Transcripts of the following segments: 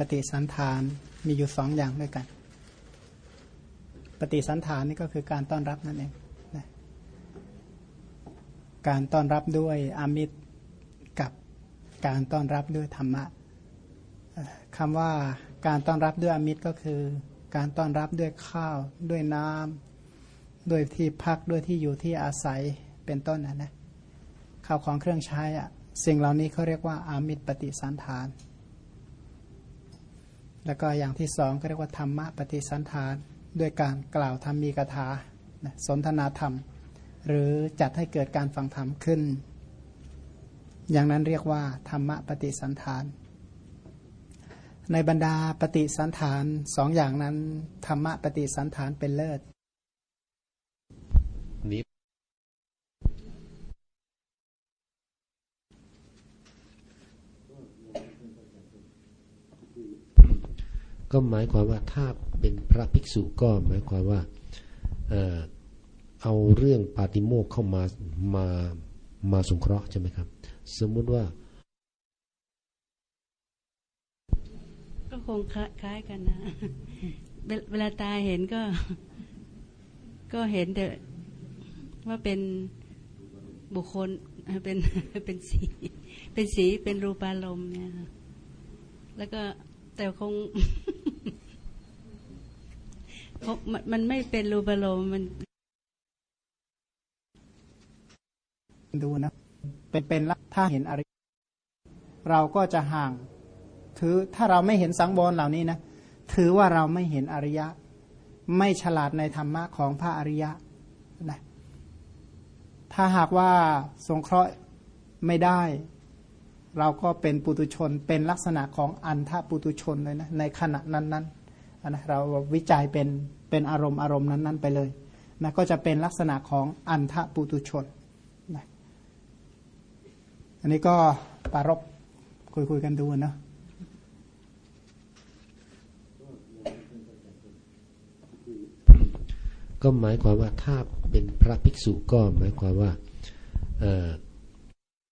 ปฏิสันฐานมีอยู่สองอย่างด้วยกัน ปฏิสันฐานนี่ก็คือการต้อนรับนั่นเองนะการต้อนรับด้วยอามิตรกับการต้อนรับด้วยธรรมะคำว่าการต้อนรับด้วยอามิตรก็คือ การต้อนรับด้วยข้าวด้วยน้ำด้วยที่พักด้วยที่อยู่ที่อาศัยเป็นต้นนะนะข้าวของเครื่องใช้อะสิ่งเหล่านี้เขาเรียกว่าอามิตรปฏิสันฐาน แล้วก็อย่างที่สองก็เรียกว่าธรรมะปฏิสันฐานด้วยการกล่าวธรรมีกถาสนทนาธรรม หรือจัดให้เกิดการฟังธรรมขึ้น อย่างนั้นเรียกว่า ธรรมะปฏิสันฐาน ในบรรดาปฏิสันฐานสองอย่างนั้น ธรรมะปฏิสันฐานเป็นเลิศนี้ ก็หมายความว่าถ้าเป็นพระภิกษุก็หมายความว่าเอาเรื่องปาติโมกเข้ามามามาสงเคราะห์ใช่ไหมครับ สมมุติว่า ก็คงคล้ายกันนะเวลาตาเห็นก็ ก็เห็นแต่ว่าเป็นบุคคลเป็นเป็นสี เป็นสีเป็นรูปารมณ์เนี่ยแล้วก็แต่คง มันไม่เป็นรูปโลมมัน ดูนะ เป็นเป็นละถ้าเห็นอะไรเราก็จะห่าง ถือถ้าเราไม่เห็นสังวรเหล่านี้นะถือว่าเราไม่เห็นอริยะ ไม่ฉลาดในธรรมะของพระอริยะนะถ้าหากว่าสงเคราะห์ไม่ได้ เราก็เป็นปุตุชนเป็นลักษณะของอันทะปุตุชนเลยนะในขณะนั้นๆ นนะเราวิจัยเป็นเป็นอารมณ์อารมณ์นั้น ๆ ไปเลยนะก็จะเป็นลักษณะของอันทะปุตุชนนะอันนี้ก็ปารบคุยคุยกันดูนะก็หมายความว่าถ้าเป็นพระภิกษุก็หมายความว่า เออ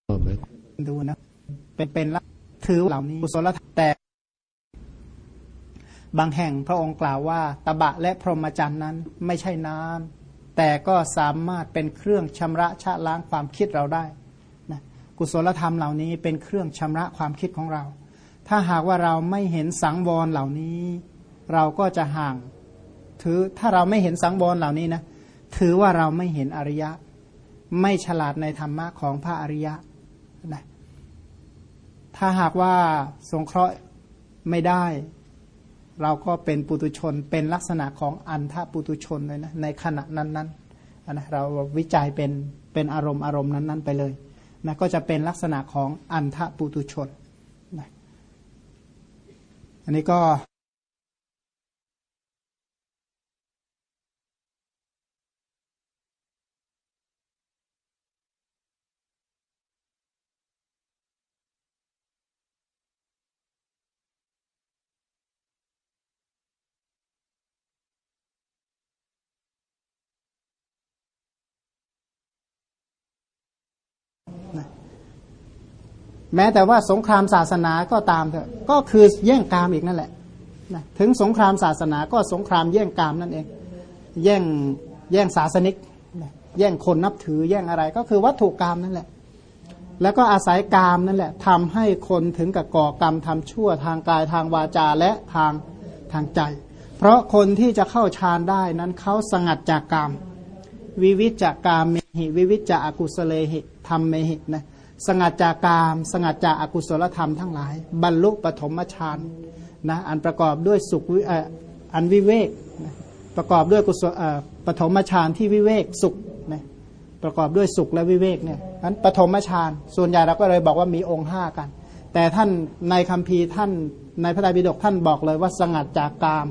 ก็หมายดูนะเป็นเป็นละถือเหล่านี้กุศลธรรมแต่ บางแห่งพระองค์กล่าวว่า ตบะและพรหมจรรย์นั้นไม่ใช่น้ำแต่ก็สามารถเป็นเครื่องชำระชะล้างความคิดเราได้นะกุศลธรรมเหล่านี้เป็นเครื่องชำระความคิดของเรา ถ้าหากว่าเราไม่เห็นสังวรเหล่านี้ เราก็จะห่าง ถือถ้าเราไม่เห็นสังวรเหล่านี้นะถือว่าเราไม่เห็นอริยะ ไม่ฉลาดในธรรมะของพระอริยะนะถ้าหากว่าสงเคราะห์ไม่ได้ เราก็เป็นปุตุชนเป็นลักษณะของอันทปุตุชนเลยนะในขณะนั้นๆนนะเราวิจัยเป็นเป็นอารมณ์อารมณ์นั้น ๆ ไปเลยนะก็จะเป็นลักษณะของอันทปุตุชนนะอันนี้ก็ แม้แต่ว่าสงครามศาสนาก็ตามเถอะก็คือแย่งกามอีกนั่นแหละนะถึงสงครามศาสนาก็สงครามแย่งกามนั่นเอง แย่งแย่งศาสนิก แย่งคนนับถือแย่งอะไรก็คือวัตถุกรรมนั่นแหละ แล้วก็อาศัยกามนั่นแหละทำให้คนถึงกับก่อกรรมทำชั่วทางกายทางวาจาและทางทางใจ เพราะคนที่จะเข้าฌานได้นั้นเขาสงัดจากกรรมวิวิจจากกามเมหิวิวิจจากอกุศเลหิธรรมเมหินะ สงัดจากกาม สงัดจากอากุศลธรรมทั้งหลาย บรรลุปฐมฌานนะอันประกอบด้วยสุขอันวิเวกนะประกอบด้วยกุศลปฐมฌานที่วิเวกสุขนะประกอบด้วยสุขและวิเวกเนี่ยนั้นปฐมฌานส่วนใหญ่เราก็เลยบอกว่ามีองค์ห้ากัน แต่ท่านในคัมภีร์ท่านในพระไตรปิฎกท่านบอกเลยว่าสงัดจากกาม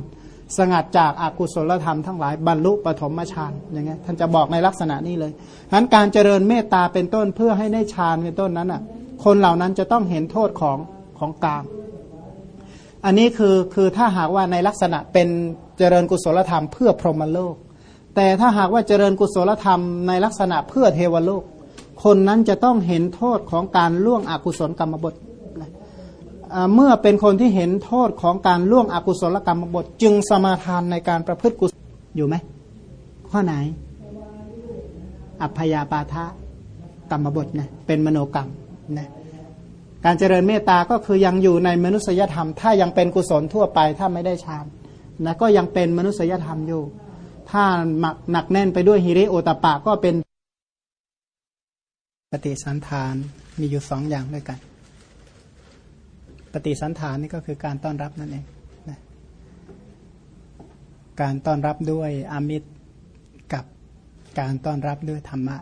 สงัดจากอากุศลธรรมทั้งหลายบรรลุปฐมฌานอย่างเงี้ยท่านจะบอกในลักษณะนี้เลยนั้นการเจริญเมตตาเป็นต้นเพื่อให้ได้ฌานเป็นต้นนั้นอะ คนเหล่านั้นจะต้องเห็นโทษของของกามอันนี้คือคือถ้าหากว่าในลักษณะเป็นเจริญกุศลธรรมเพื่อพรหมโลก แต่ถ้าหากว่าเจริญกุศลธรรมในลักษณะเพื่อเทวโลก คนนั้นจะต้องเห็นโทษของการล่วงอกุศลกรรมบท เมื่อเป็นคนที่เห็นโทษของการล่วงอกุศลกรรมบทจึงสมาทานในการประพฤติกุศลอยู่ไหมข้อไหน อัพยาปาทะกรรมบทนะเป็นมโนกรรมนะการเจริญเมตตาก็คือยังอยู่ในมนุษยธรรม ถ้ายังเป็นกุศลทั่วไปถ้าไม่ได้ฌานนะก็ยังเป็นมนุษยธรรมอยู่ ถ้าหนักหนักแน่นไปด้วยฮิริโอตปะก็เป็นปฏิสันฐานมีอยู่สองอย่างด้วยกัน ปฏิสันฐานนี่ก็คือการต้อนรับนั่นเองนะการต้อนรับด้วยอามิตรกับการต้อนรับด้วยธรรมะ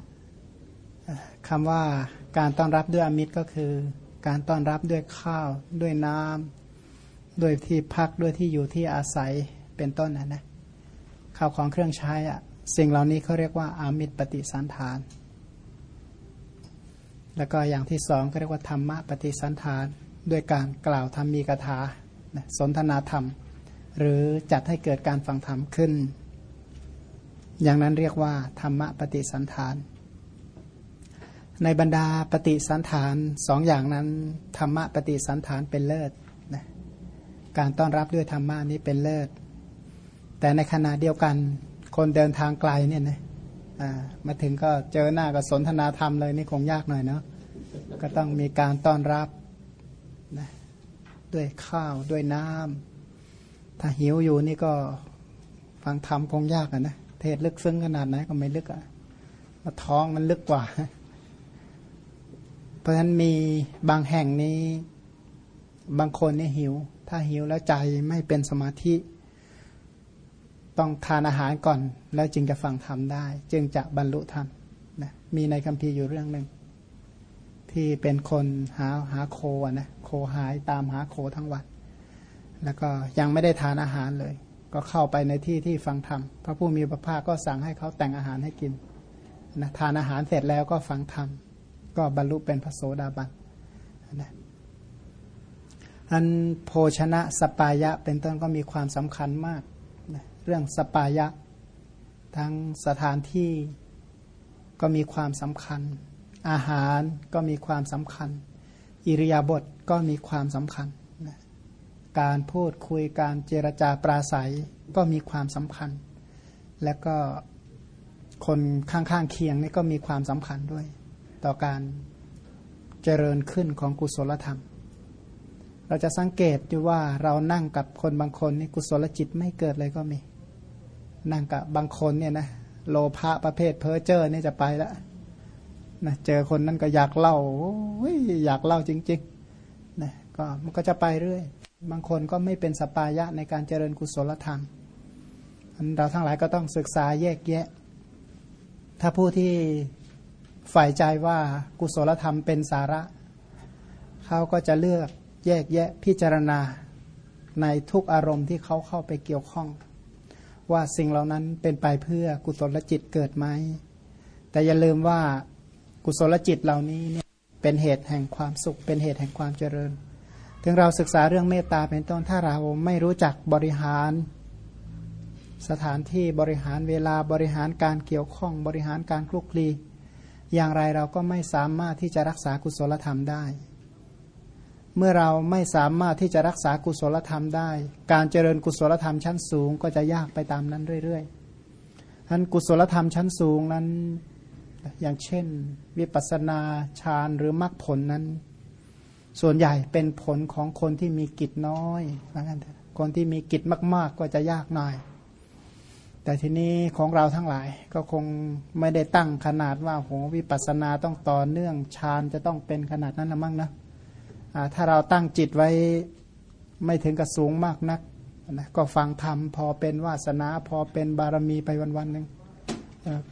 คำว่าการต้อนรับด้วยอามิตรก็คือ การต้อนรับด้วยข้าว ด้วยน้ำด้วยที่พักด้วยที่อยู่ที่อาศัยเป็นต้นนะนะข้าวของเครื่องใช้อะสิ่งเหล่านี้เขาเรียกว่าอามิตรปฏิสันฐาน แล้วก็อย่างที่สองก็เรียกว่าธรรมะปฏิสันฐาน ด้วยการกล่าวธรรมีกถาสนทนาธรรม หรือจัดให้เกิดการฟังธรรมขึ้น อย่างนั้นเรียกว่า ธรรมะปฏิสันฐาน ในบรรดาปฏิสันฐานสองอย่างนั้น ธรรมะปฏิสันฐานเป็นเลิศนะการต้อนรับด้วยธรรมะนี้เป็นเลิศ แต่ในขณะเดียวกันคนเดินทางไกลเนี่ยนะมาถึงก็เจอหน้าก็สนทนาธรรมเลยนี่คงยากหน่อยเนาะก็ต้องมีการต้อนรับ ด้วยข้าวด้วยน้ำถ้าหิวอยู่นี่ก็ฟังธรรมคงยากอะนะเทศลึกซึ้งขนาดไหนก็ไม่ลึกอะมาท้องมันลึกกว่า เพราะฉะนั้นมีบางแห่งนี้บางคนนี่หิว ถ้าหิวแล้วใจไม่เป็นสมาธิ ต้องทานอาหารก่อน แล้วจึงจะฟังธรรมได้ จึงจะบรรลุธรรมนะมีในคัมภีร์อยู่เรื่องหนึ่งที่เป็นคนหาหาโคอะนะ โคหายตามหาโคทั้งวัน แล้วก็ยังไม่ได้ทานอาหารเลย ก็เข้าไปในที่ที่ฟังธรรมพระผู้มีพระภาคก็สั่งให้เขาแต่งอาหารให้กินนะทานอาหารเสร็จแล้วก็ฟังธรรมก็บรรลุเป็นพระโสดาบันนะอันโภชนะสปายะเป็นต้นก็มีความสำคัญมากนะเรื่องสปายะทั้งสถานที่ก็มีความสำคัญ อาหารก็มีความสำคัญ อิริยาบถก็มีความสำคัญนะการพูดคุยการเจรจาปราศัยก็มีความสำคัญ และก็คนข้างๆเคียงนี่ก็มีความสำคัญด้วย ต่อการเจริญขึ้นของกุศลธรรม เราจะสังเกตอยู่ว่าเรานั่งกับคนบางคนนี่กุศลจิตไม่เกิดเลยก็มี นั่งกับบางคนเนี่ยนะโลภะประเภทเพ้อเจ้อนี่จะไปแล้ว นะเจอคนนั้นก็อยากเล่าอยากเล่าจริงๆนะก็มันก็จะไปเรื่อย บางคนก็ไม่เป็นสปายะในการเจริญกุศลธรรมเราทั้งหลายก็ต้องศึกษาแยกแยะ ถ้าผู้ที่ฝ่ายใจว่ากุศลธรรมเป็นสาระ เขาก็จะเลือกแยกแยะพิจารณาในทุกอารมณ์ที่เขาเข้าไปเกี่ยวข้อง ว่าสิ่งเหล่านั้นเป็นไปเพื่อกุศลจิตเกิดไหมแต่อย่าลืมว่า กุศลจิตเหล่านี้เนี่ยเป็นเหตุแห่งความสุข เป็นเหตุแห่งความเจริญ ถึงเราศึกษาเรื่องเมตตาเป็นต้นถ้าเราไม่รู้จักบริหาร สถานที่บริหารเวลาบริหารการเกี่ยวข้องบริหารการคลุกคลีอย่างไรเราก็ไม่สามารถที่จะรักษากุศลธรรมได้ เมื่อเราไม่สามารถที่จะรักษากุศลธรรมได้ การเจริญกุศลธรรมชั้นสูงก็จะยากไปตามนั้นเรื่อยๆท่านกุศลธรรมชั้นสูงนั้น อย่างเช่น วิปัสนาฌานหรือมรรคผลนั้น ส่วนใหญ่เป็นผลของคนที่มีกิจน้อยนั้นคนที่มีกิจมาก ๆ ก็จะยากหน่อย แต่ทีนี้ของเราทั้งหลายก็คงไม่ได้ตั้งขนาดว่าโหวิปัสนาต้องต่อเนื่องฌานจะต้องเป็นขนาดนั้นละมั้งนะถ้าเราตั้งจิตไว้ไม่ถึงกับสูงมากนักนะก็ฟังธรรมพอเป็นวาสนาพอเป็นบารมีไปวันๆหนึ่ง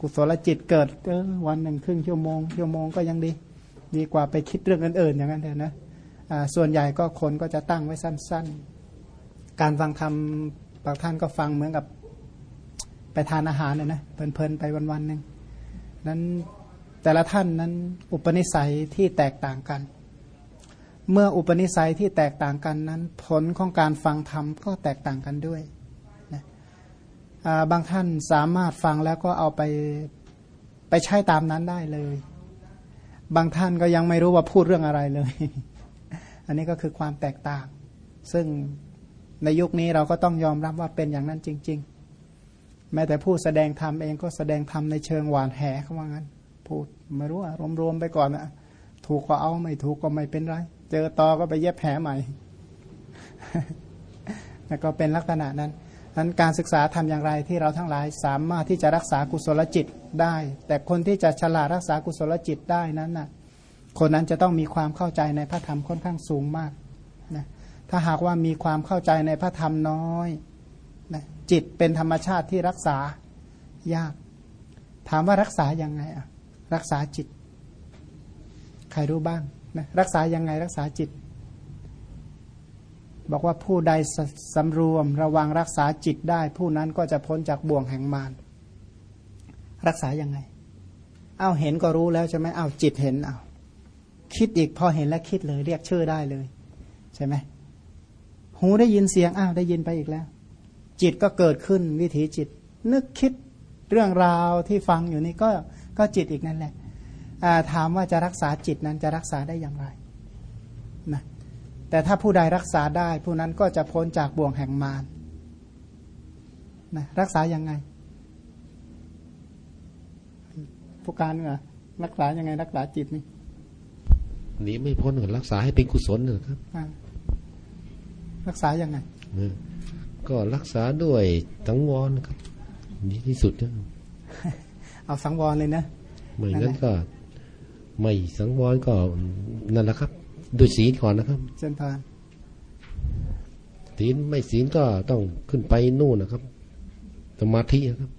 กุศลจิตเกิดวันหนึ่งครึ่งชั่วโมงชั่วโมงก็ยังดี ดีกว่าไปคิดเรื่องอื่นๆอย่างนั้นเถอะนะส่วนใหญ่ก็คนก็จะตั้งไว้สั้น ๆ การฟังธรรมบางท่านก็ฟังเหมือนกับไปทานอาหารเนี่ยนะเพลินๆไปวันๆหนึ่งนั้นแต่ละท่านนั้นอุปนิสัยที่แตกต่างกัน เมื่ออุปนิสัยที่แตกต่างกันนั้น ผลของการฟังธรรมก็แตกต่างกันด้วย บางท่านสามารถฟังแล้วก็เอาไปไปใช้ตามนั้นได้เลย บางท่านก็ยังไม่รู้ว่าพูดเรื่องอะไรเลย อันนี้ก็คือความแตกต่าง ซึ่งในยุคนี้เราก็ต้องยอมรับว่าเป็นอย่างนั้นจริง ๆ แม้แต่ผู้แสดงธรรมเองก็แสดงธรรมในเชิงหวานแหเขาว่างั้น พูดไม่รู้อะรวมๆไปก่อนอะถูกก็เอาไม่ถูกก็ไม่เป็นไร เจอตอก็ไปเย็บแผลใหม่แล้วก็เป็นลักษณะนั้น นั้นการศึกษาทำอย่างไรที่เราทั้งหลายสามารถที่จะรักษากุศลจิตได้ แต่คนที่จะฉลาดรักษากุศลจิตได้นั้นน่ะคนนั้นจะต้องมีความเข้าใจในพระธรรมค่อนข้างสูงมากนะถ้าหากว่ามีความเข้าใจในพระธรรมน้อยนะจิตเป็นธรรมชาติที่รักษายาก ถามว่ารักษายังไงอะรักษาจิต ใครรู้บ้างนะรักษายังไงรักษาจิต บอกว่าผู้ใดสสำรวมระวังรักษาจิตได้ ผู้นั้นก็จะพ้นจากบ่วงแห่งมารรักษายังไงเอาเห็นก็รู้แล้วใช่ไหมเอาจิตเห็นเอาคิดอีกพอเห็นแล้วคิดเลย เรียกชื่อได้เลย ใช่ไหมหูได้ยินเสียงอ้าวได้ยินไปอีกแล้ว จิตก็เกิดขึ้นวิถีจิต นึกคิดเรื่องราวที่ฟังอยู่นี่ก็ก็จิตอีกนั่นแหละถามว่าจะรักษาจิตนั้นจะรักษาได้อย่างไร แต่ถ้าผู้ใดรักษาได้ผู้นั้นก็จะพ้นจากบ่วงแห่งมารนะรักษายังไง ผู้การเหรอรักษายังไง รักษาจิตนี่หนีไม่พ้นก็รักษาให้เป็นกุศลนะครับอ่ารักษายังไงเออก็รักษาด้วยสังวรนะครับดีที่สุดนะเอาสังวรเลยนะไม่งั้นก็ ไม่สังวรก็นั่นแหละครับ ด้วยศีลก่อนนะครับเจนพานศีลไม่ศีลก็ต้องขึ้นไปนู่นนะครับสมาธินะครับ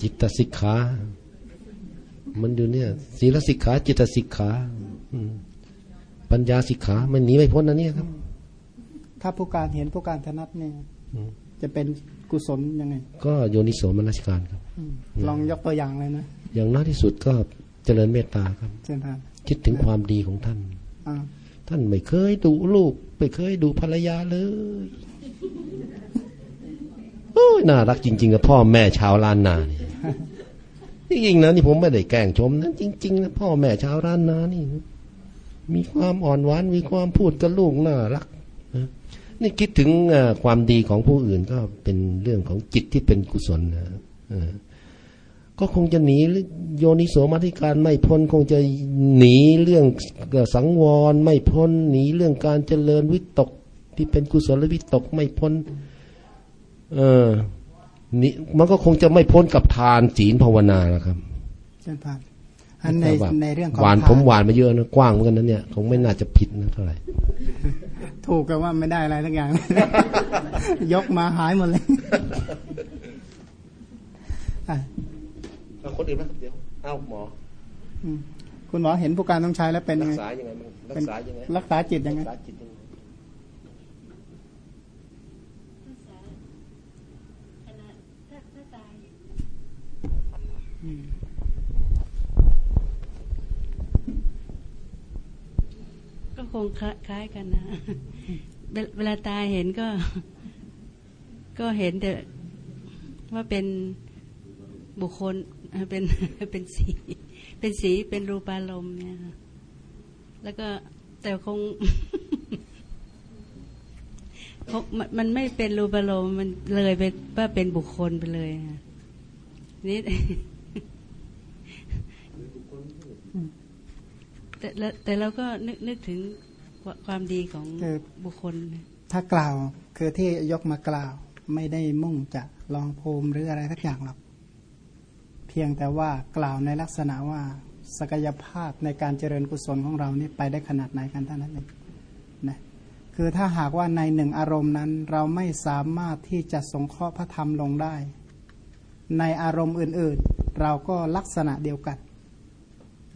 จิตสิกขา มันอยู่เนี่ย ศีลสิกขา จิตสิกขาอืมปัญญาสิกขา มันหนีไม่พ้นอันนี้ครับ ถ้าผู้การเห็นผู้การถนัดเนี่ยอืมจะเป็นกุศลยังไง ก็โยนิโสมนสิการครับอืมลองยกตัวอย่างเลยนะ อย่างน้อยที่สุดก็เจริญเมตตาครับเจนพานคิดถึงความดีของท่านอ่า ท่านไม่เคยดูลูก ไม่เคยดูภรรยาเลยโอ้ยน่ารักจริงๆกับพ่อแม่ชาวล้านนานี่จริงๆนะนี่ผมไม่ได้แกล้งชมนะจริงๆนะพ่อแม่ชาวล้านนานี่ มีความอ่อนหวานมีความพูดกับลูกน่ารักนี่คิดถึงความดีของผู้อื่นก็เป็นเรื่องของจิตที่เป็นกุศลนะ ก็คงจะหนีโยนิโสมาธิการไม่พ้นคงจะหนีเรื่องสังวรไม่พ้นหนีเรื่องการเจริญวิตก ที่เป็นกุศลวิตกไม่พ้น เออนี่มันก็คงจะไม่พ้นกับทานศีลภาวนานะครับเจนพานอันในแต่ว่าในเรื่องของหวานทผมหวานมาเยอะนะกว้างเหมือนกันนะเนี่ยคงไม่น่าจะผิดนะเท่าไหร่ถูกกันว่าไม่ได้อะไรทั้งอย่าง ยกมาหายหมดเลยอะเอา คนอื่นไหมเดี๋ยวเอาหมออืมคุณหมอเห็นผู้การต้องใช้แล้วเป็นรัยังกไงษายังไงมันรัเป็กนษายังไงรักษาจิตยังไงรักษาจิตยังไงก็คงคล้าคล้ายกันนะเวลเวลาตาเห็นก็ ก็เห็นแต่ว่าเป็นบุคคล เอ่อเป็นเป็นสี เป็นสีเป็นรูปารมณ์เนี่ยค่ะแล้วก็แต่คงคงมันมันไม่เป็นรูปารมณ์มันเลยไปว่าเป็นบุคคลไปเลยค่ะนี่แต่ละแต่เราก็นึกนึกถึงความดีของคือบุคคลนะถ้ากล่าวคือที่ยกมากล่าว ไม่ได้มุ่งจะลองภูมิหรืออะไรทักอย่างหรอกเพียงแต่ว่ากล่าวในลักษณะว่าศักยภาพในการเจริญกุศลของเรานี่ไปได้ขนาดไหนกันเท่านั้นเองนะคือถ้าหากว่าในหนึ่งอารมณ์นั้น เราไม่สามารถที่จะสงเคราะห์พระธรรมลงได้ ในอารมณ์อื่นๆ เราก็ลักษณะเดียวกัน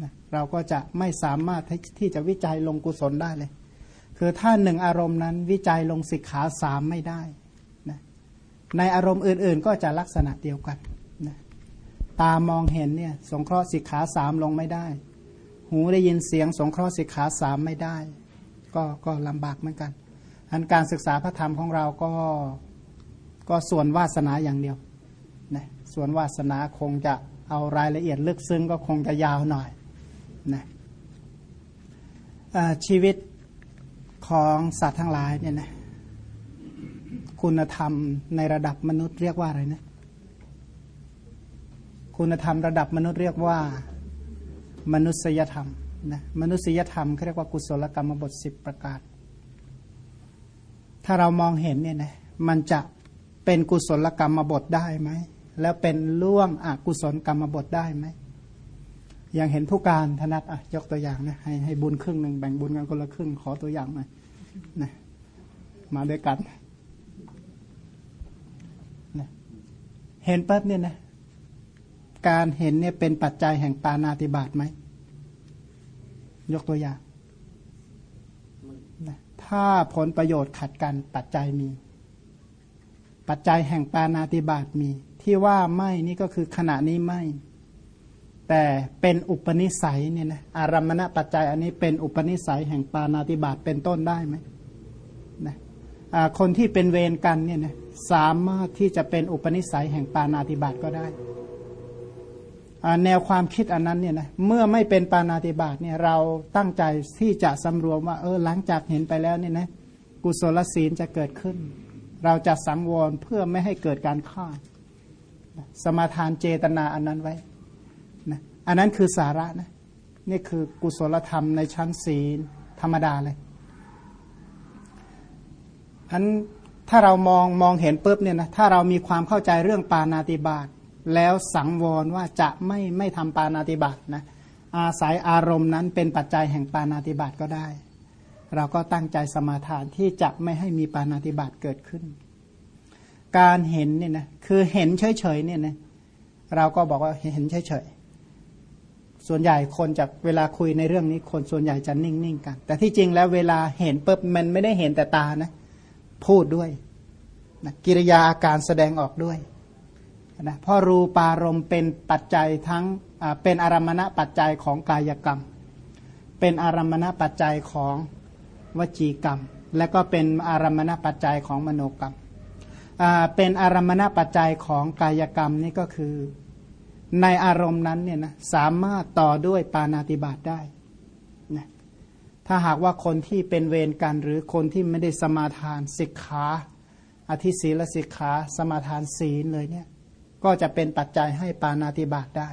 นะเราก็จะไม่สามารถที่จะวิจัยลงกุศลได้เลย คือถ้าหนึ่งอารมณ์นั้นวิจัยลงสิกขาสามไม่ได้นะในอารมณ์อื่นๆ ก็จะลักษณะเดียวกัน ตามองเห็นเนี่ยสงเคราะห์สิกขาสามลงไม่ได้ หูได้ยินเสียงสงเคราะห์สิกขาสามไม่ได้ ก็ก็ลำบากเหมือนกัน อันการศึกษาพระธรรมของเราก็ก็ส่วนวาสนาอย่างเดียวนะส่วนวาสนาคงจะเอารายละเอียดลึกซึ้งก็คงจะยาวหน่อยนะชีวิตของสัตว์ทั้งหลายเนี่ยนะคุณธรรมในระดับมนุษย์เรียกว่าอะไรนะ คุณธรรมระดับมนุษย์เรียกว่า มนุษยธรรมนะมนุษยธรรมเขาเรียกว่ากุศลกรรมบทสิบประการ ถ้าเรามองเห็นเนี่ยนะมันจะเป็นกุศลกรรมบทได้ไหม แล้วเป็นล่วงอกุศลกรรมบทได้ไหมอย่างเห็นผู้การธนัตอะยกตัวอย่างนะให้ให้บุญครึ่งหนึ่งแบ่งบุญกันคนละครึ่งขอตัวอย่างหน่อยนะมาด้วยกันนะเห็นปั๊บเนี่ยนะ การเห็นเนี่ยเป็นปัจจัยแห่งปานาติบาตไหม ยกตัวอย่าง ถ้าผลประโยชน์ขัดกันปัจจัยมี ปัจจัยแห่งปานาติบาตมี ที่ว่าไม่นี่ก็คือขณะนี้ไม่ แต่เป็นอุปนิสัยเนี่ยนะอารัมมณปัจจัยอันนี้เป็นอุปนิสัยแห่งปานาติบาตเป็นต้นได้ไหมนะคนที่เป็นเวรกันเนี่ยนะสามารถที่จะเป็นอุปนิสัยแห่งปานาติบาตก็ได้ แนวความคิดอันนั้นเนี่ยนะเมื่อไม่เป็นปานาติบาตเนี่ยเราตั้งใจที่จะสำรวมว่าเออหลังจากเห็นไปแล้วเนี่ยนะกุศลศีลจะเกิดขึ้น เราจะสังวรเพื่อไม่ให้เกิดการฆ่า สมาทานเจตนาอันนั้นไว้นะอันนั้นคือสาระนะนี่คือกุศลธรรมในชั้นศีลธรรมดาเลยอันถ้าเรามองมองเห็นปุ๊บเนี่ยนะถ้าเรามีความเข้าใจเรื่องปานาติบาต แล้วสังวรว่าจะไม่ไม่ทำปานาติบาตนะอาศัยอารมณ์นั้นเป็นปัจจัยแห่งปานาติบาตก็ได้ เราก็ตั้งใจสมาทานที่จะไม่ให้มีปานาติบาตเกิดขึ้น การเห็นเนี่ยนะคือเห็นเฉยๆเนี่ยนะเราก็บอกว่าเห็นเฉยๆส่วนใหญ่คนจะเวลาคุยในเรื่องนี้คนส่วนใหญ่จะนิ่งๆกัน แต่ที่จริงแล้วเวลาเห็นปุ๊บมันไม่ได้เห็นแต่ตานะ พูดด้วยนะกิริยาอาการแสดงออกด้วย นะเพราะรูปารมณ์เป็นปัจจัยทั้งเป็นอารมณะปัจจัยของกายกรรม เป็นอารมณะปัจจัยของวจีกรรม และก็เป็นอารมณะปัจจัยของมโนกรรมเป็นอารมณะปัจจัยของกายกรรมนี่ก็คือในอารมณ์นั้นเนี่ยนะสามารถต่อด้วยปานาติบาตได้นะถ้าหากว่าคนที่เป็นเวรกันหรือคนที่ไม่ได้สมาทานสิกขาอธิศีลสิกขาสมาทานศีลเลยเนี่ย ก็จะเป็นปัจจัยให้ปานาติบาตได้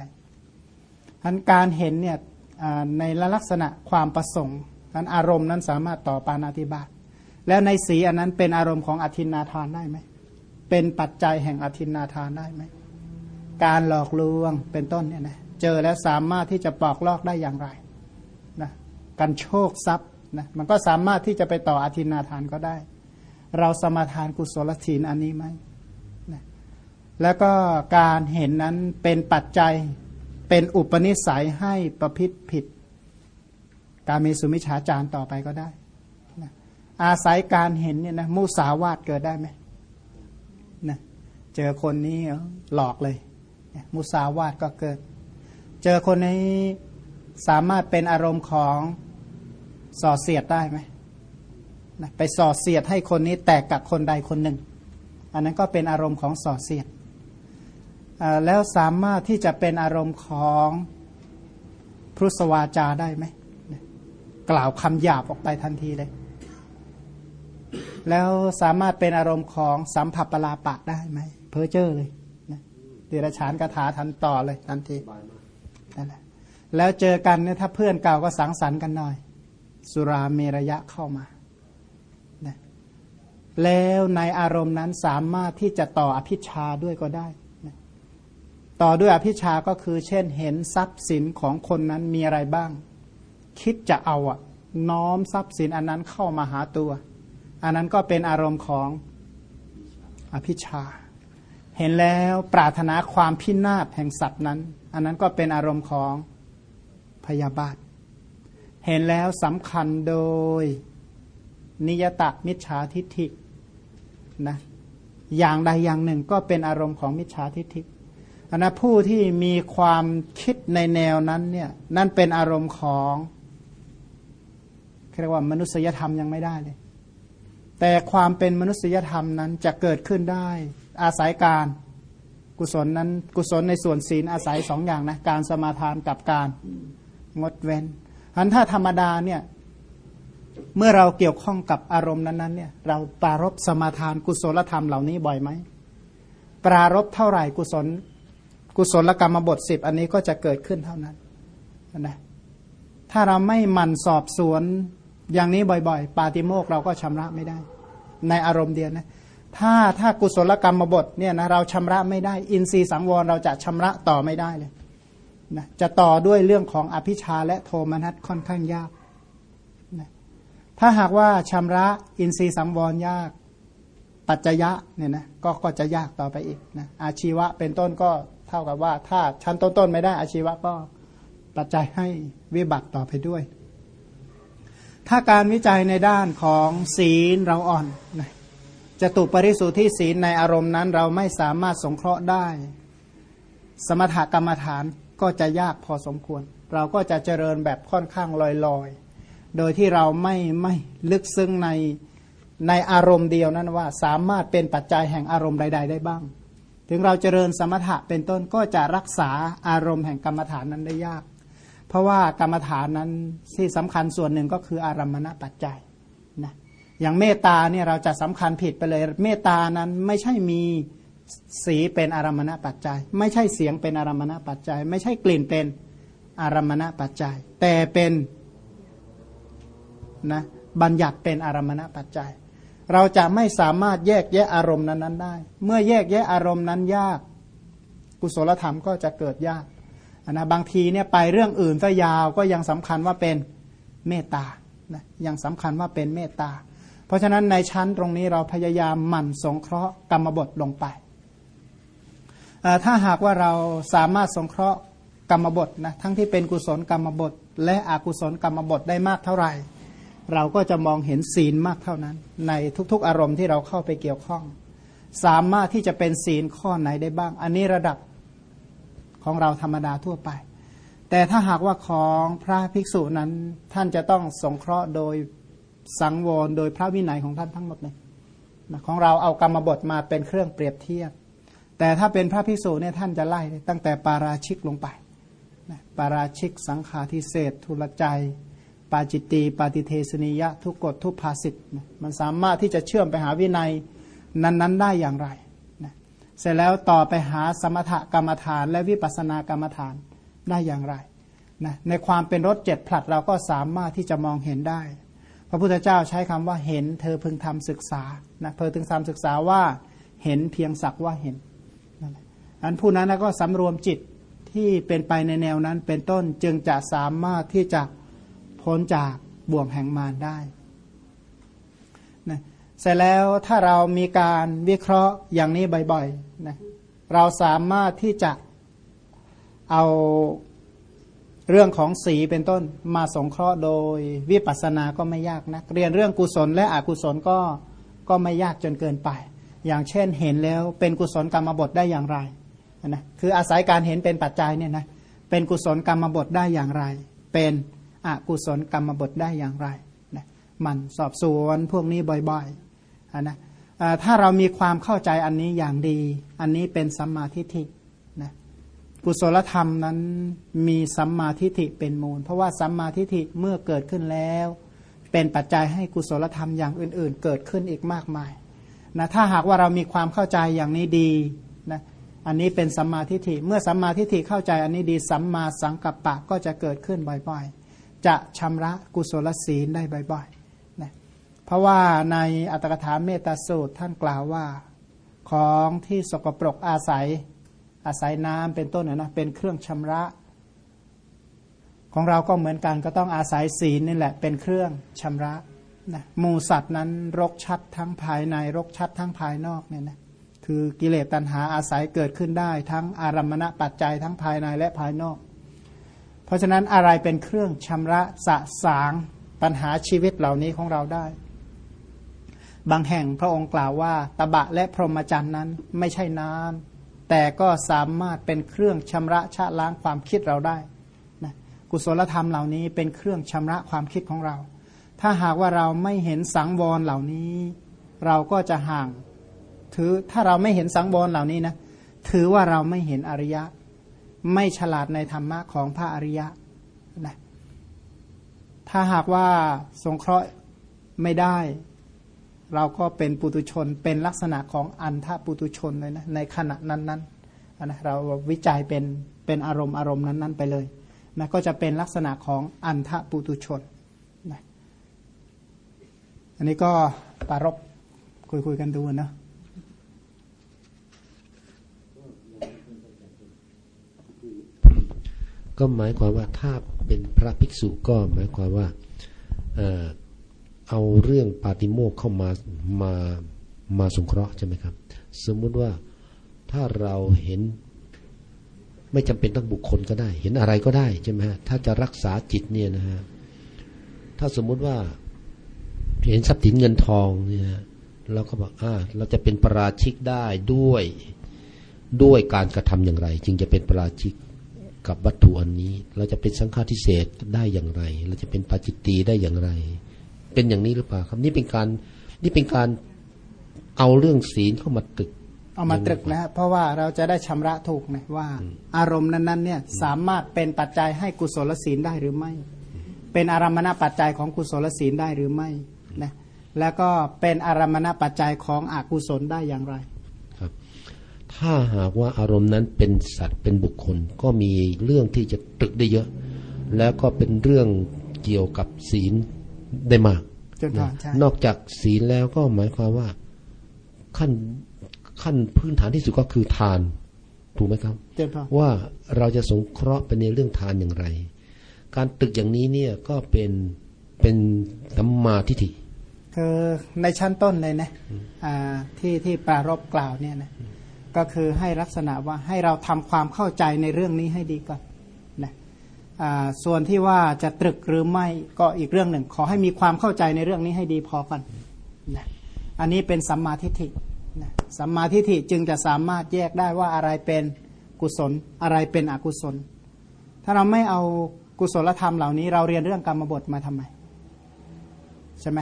ทันการเห็นเนี่ยในลักษณะความประสงค์นั้นอารมณ์นั้นสามารถต่อปานาติบาตแล้วในสีอันนั้นเป็นอารมณ์ของอธินาทานได้ไหมเป็นปัจจัยแห่งอธินาทานได้ไหมการหลอกลวงเป็นต้นเนี่ยนะเจอแล้วสามารถที่จะปอกลอกได้อย่างไรนะการโชคทรัพย์นะมันก็สามารถที่จะไปต่ออธินาทานก็ได้ เราสมาทานกุศลศีลอันนี้ไหม แล้วก็การเห็นนั้นเป็นปัจจัยเป็นอุปนิสัยให้ประพฤติผิด การมีสุมิชฌาจารต่อไปก็ได้นะอาศัยการเห็นเนี่ยนะมุสาวาตเกิดได้ไหมนะเจอคนนี้หลอกเลยมุสาวาตก็เกิด เจอคนนี้สามารถเป็นอารมณ์ของส่อเสียดได้ไหมนะไปส่อเสียดให้คนนี้แตกกับคนใดคนหนึ่ง อันนั้นก็เป็นอารมณ์ของส่อเสียด แล้วสามารถที่จะเป็นอารมณ์ของพุทธวาจาได้ไหมกล่าวคำหยาบออกไปทันทีเลย แล้วสามารถเป็นอารมณ์ของสัมผัสปลาปะได้ไหมเพอเจอร์เลยเดรัจฉานคาถาทันต่อเลยทันทีนั่นแหละแล้วเจอกันเนี่ยถ้าเพื่อนเก่าก็สังสรรค์กันหน่อย สุราเมรยะเข้ามาแล้วในอารมณ์นั้นสามารถที่จะต่ออภิชาด้วยก็ได้ ต่อด้วยอภิชาก็คือ เช่นเห็นทรัพย์สินของคนนั้นมีอะไรบ้าง คิดจะเอาอะน้อมทรัพย์สินอันนั้นเข้ามาหาตัว อันนั้นก็เป็นอารมณ์ของอภิชา เห็นแล้วปรารถนาความพินาศแห่งสัตว์นั้น อันนั้นก็เป็นอารมณ์ของพยาบาท เห็นแล้วสำคัญโดยนิยตมิจฉาทิฏฐินะอย่างใดอย่างหนึ่งก็เป็นอารมณ์ของมิจฉาทิฏฐิ อันนะผู้ที่มีความคิดในแนวนั้นเนี่ยนั่นเป็นอารมณ์ของเรียกว่ามนุษยธรรมยังไม่ได้เลย แต่ความเป็นมนุษยธรรมนั้นจะเกิดขึ้นได้ อาศัยการกุศลนั้นกุศลในส่วนศีลอาศัยสองอย่างนะการสมาทานกับการงดเว้นอันถ้าธรรมดาเนี่ยเมื่อเราเกี่ยวข้องกับอารมณ์นั้นๆเนี่ยเราปรารบสมาทานกุศลธรรมเหล่านี้บ่อยไหมปรารบเท่าไหร่กุศล กุศลกรรมบทสิบอันนี้ก็จะเกิดขึ้นเท่านั้นนะถ้าเราไม่หมั่นสอบสวนอย่างนี้บ่อยๆ ปาติโมกเราก็ชำระไม่ได้ ในอารมณ์เดียวนะถ้าถ้ากุศลกรรมบทเนี่ยนะเราชำระไม่ได้ อินทรีย์สังวรเราจะชำระต่อไม่ได้เลยนะจะต่อด้วยเรื่องของอภิชาและโทมนัสค่อนข้างยากนะถ้าหากว่าชำระอินทรีย์สังวรยาก ปัจจยะเนี่ยนะก็ก็จะยากต่อไปอีกนะอาชีวะเป็นต้นก็ เท่ากับว่าถ้าชั้นต้นๆไม่ได้อาชีวะก็ปัจจัยให้วิบัติต่อไปด้วย ถ้าการวิจัยในด้านของศีลเราอ่อนจะตุปริสุทธิศีลในอารมณ์นั้น เราไม่สามารถสงเคราะห์ได้ สมถกรรมฐานก็จะยากพอสมควร เราก็จะเจริญแบบค่อนข้างลอยๆ โดยที่เราไม่ไม่ลึกซึ้งในในอารมณ์เดียวนั้นว่า สามารถเป็นปัจจัยแห่งอารมณ์ใด ๆ ได้บ้าง ถึงเราเจริญสมถะเป็นต้นก็จะรักษาอารมณ์แห่งกรรมฐานนั้นได้ยาก เพราะว่ากรรมฐานนั้นที่สำคัญส่วนหนึ่งก็คืออารมณปัจจัยนะอย่างเมตตาเนี่ยเราจะสำคัญผิดไปเลย เมตตานั้นไม่ใช่มีสีเป็นอารมณปัจจัย ไม่ใช่เสียงเป็นอารมณปัจจัย ไม่ใช่กลิ่นเป็นอารมณปัจจัย แต่เป็นนะบัญญัติเป็นอารมณปัจจัย เราจะไม่สามารถแยกแยะอารมณ์นั้นๆได้ เมื่อแยกแยะอารมณ์นั้นยาก กุศลธรรมก็จะเกิดยากนะบางทีเนี่ยไปเรื่องอื่นซะยาวก็ยังสำคัญว่าเป็นเมตตานะยังสำคัญว่าเป็นเมตตา เพราะฉะนั้นในชั้นตรงนี้เราพยายามหมั่นสงเคราะห์กรรมบทลงไป ถ้าหากว่าเราสามารถสงเคราะห์กรรมบทนะทั้งที่เป็นกุศลกรรมบท และอกุศลกรรมบทได้มากเท่าไหร่ เราก็จะมองเห็นศีลมากเท่านั้น ในทุกๆ อารมณ์ที่เราเข้าไปเกี่ยวข้อง สามารถที่จะเป็นศีลข้อไหนได้บ้าง อันนี้ระดับของเราธรรมดาทั่วไป แต่ถ้าหากว่าของพระภิกษุนั้นท่านจะต้องสงเคราะห์โดยสังวรโดยพระวินัยของท่านทั้งหมดเลยของเราเอากรรมบทมาเป็นเครื่องเปรียบเทียบ แต่ถ้าเป็นพระภิกษุเนี่ยท่านจะไล่ตั้งแต่ปาราชิกลงไปปาราชิกสังฆาทิเศษทุลใจ ปาจิตตีปาติเทสนิยะ ทุกกฎทุกภาสิทธ์มันสามารถที่จะเชื่อมไปหาวินัยนั้น ๆ ได้อย่างไรเสร็จแล้วต่อไปหาสมถกรรมฐาน และวิปัสสนากรรมฐานได้อย่างไรนะในความเป็นรถเจ็ดผลัดเราก็สามารถที่จะมองเห็นได้ พระพุทธเจ้าใช้คำว่าเห็น เธอพึงทำศึกษานะเธอพึงทำศึกษาว่าเห็นเพียงสักว่าเห็นอันผู้นั้นก็สำรวมจิตที่เป็นไปในแนวนั้นเป็นต้นจึงจะสามารถที่จะ พ้นจากบ่วงแห่งมารได้นะเสร็จแล้วถ้าเรามีการวิเคราะห์อย่างนี้บ่อยๆนะเราสามารถที่จะเอาเรื่องของสีเป็นต้นมาสงเคราะห์โดยวิปัสสนาก็ไม่ยากนะเรียนเรื่องกุศลและอกุศลก็ก็ไม่ยากจนเกินไป อย่างเช่นเห็นแล้วเป็นกุศลกรรมบทได้อย่างไรนะคืออาศัยการเห็นเป็นปัจจัยเนี่ยนะเป็นกุศลกรรมบทได้อย่างไร เป็น อกุศลกรรมบทได้อย่างไรนะมันสอบสวนพวกนี้บ่อยๆนะถ้าเรามีความเข้าใจอันนี้อย่างดี อันนี้เป็นสัมมาทิฏฐินะกุศลธรรมนั้นมีสัมมาทิฏฐิเป็นมูล เพราะว่าสัมมาทิฏฐิเมื่อเกิดขึ้นแล้ว เป็นปัจจัยให้กุศลธรรมอย่างอื่น ๆ เกิดขึ้นอีกมากมายนะถ้าหากว่าเรามีความเข้าใจอย่างนี้ดีนะอันนี้เป็นสัมมาทิฏฐิเมื่อสัมมาทิฏฐิเข้าใจอันนี้ดีสัมมาสังกัปปะก็จะเกิดขึ้นบ่อยๆ จะชำระกุศลศีลได้บ่อยๆนะเพราะว่าในอัตถกถาเมตสูตรท่านกล่าวว่าของที่สกปรกอาศัยอาศัยน้ำเป็นต้นนะเป็นเครื่องชำระ ของเราก็เหมือนกันก็ต้องอาศัยศีลนี่แหละ เป็นเครื่องชำระนะมูสัตว์นั้นรกชัดทั้งภายใน รกชัดทั้งภายนอกเนี่ยนะคือกิเลสตัณหาอาศัยเกิดขึ้นได้ ทั้งอารมณปัจจัยทั้งภายในและภายนอก เพราะฉะนั้นอะไรเป็นเครื่องชำระสะสางปัญหาชีวิตเหล่านี้ของเราได้ บางแห่งพระองค์กล่าวว่า ตบะและพรหมจรรย์นั้นไม่ใช่น้ำแต่ก็สามารถเป็นเครื่องชำระชะล้างความคิดเราได้นะกุศลธรรมเหล่านี้เป็นเครื่องชำระความคิดของเรา ถ้าหากว่าเราไม่เห็นสังวรเหล่านี้ เราก็จะห่าง ถือถ้าเราไม่เห็นสังวรเหล่านี้นะถือว่าเราไม่เห็นอริยะ ไม่ฉลาดในธรรมะของพระอริยะนะถ้าหากว่าสงเคราะห์ไม่ได้ เราก็เป็นปุตุชนเป็นลักษณะของอันทปุตุชนเลยนะในขณะนั้นๆนะเราวิจัยเป็นเป็นอารมณ์อารมณ์นั้น ๆ ไปเลยนะก็จะเป็นลักษณะของอันทปุตุชนนะอันนี้ก็ปารบคุยคุยกันดูนะ ก็หมายความว่าถ้าเป็นพระภิกษุก็หมายความว่าเอาเรื่องปาติโมกเข้ามามามาสงเคราะห์ใช่ไหมครับ สมมุติว่าถ้าเราเห็นไม่จำเป็นต้องบุคคลก็ได้ เห็นอะไรก็ได้ใช่ไหมฮะถ้าจะรักษาจิตเนี่ยนะฮะถ้าสมมุติว่าเห็นทรัพย์สินเงินทองเนี่ยเราก็บอกอ่าเราจะเป็นประราชิกได้ด้วยด้วยการกระทำอย่างไร จึงจะเป็นประราชิก กับวัตถุอันนี้ เราจะเป็นสังฆาทิเศษได้อย่างไร เราจะเป็นปาจิตตีได้อย่างไร เป็นอย่างนี้หรือเปล่าครับ นี่เป็นการนี่เป็นการเอาเรื่องศีลเข้ามาตึก เอามาตรึกนะเพราะว่าเราจะได้ชำระถูกนะว่า อารมณ์นั้นๆเนี่ยสามารถเป็นปัจจัยให้กุศลศีลได้หรือไม่ เป็นอารมณปัจจัยของกุศลศีลได้หรือไม่นะแล้วก็เป็นอารมณปัจจัยของอกุศลได้อย่างไร ถ้าหากว่าอารมณ์นั้นเป็นสัตว์เป็นบุคคล ก็มีเรื่องที่จะตรึกได้เยอะ แล้วก็เป็นเรื่องเกี่ยวกับศีลได้มากเจริญพรนะใช่นอกจากศีลแล้วก็หมายความว่าขั้นขั้นพื้นฐานที่สุดก็คือทานถูกไหมครับเจริญพรว่าเราจะสงเคราะห์ไปในเรื่องทานอย่างไร การตึกอย่างนี้เนี่ยก็เป็นเป็นสัมมาทิฏฐิคือในชั้นต้นเลยนะอ่าที่ที่ปรารบกล่าวเนี่ยนะ ก็คือให้ลักษณะว่าให้เราทำความเข้าใจในเรื่องนี้ให้ดีก่อนนะส่วนที่ว่าจะตรึกหรือไม่ก็อีกเรื่องหนึ่ง ขอให้มีความเข้าใจในเรื่องนี้ให้ดีพอก่อนนะอันนี้เป็นสัมมาทิฏฐินะสัมมาทิฏฐิจึงจะสามารถแยกได้ว่าอะไรเป็นกุศลอะไรเป็นอกุศล ถ้าเราไม่เอากุศลธรรมเหล่านี้ เราเรียนเรื่องกรรมบทมาทำไมใช่ไหม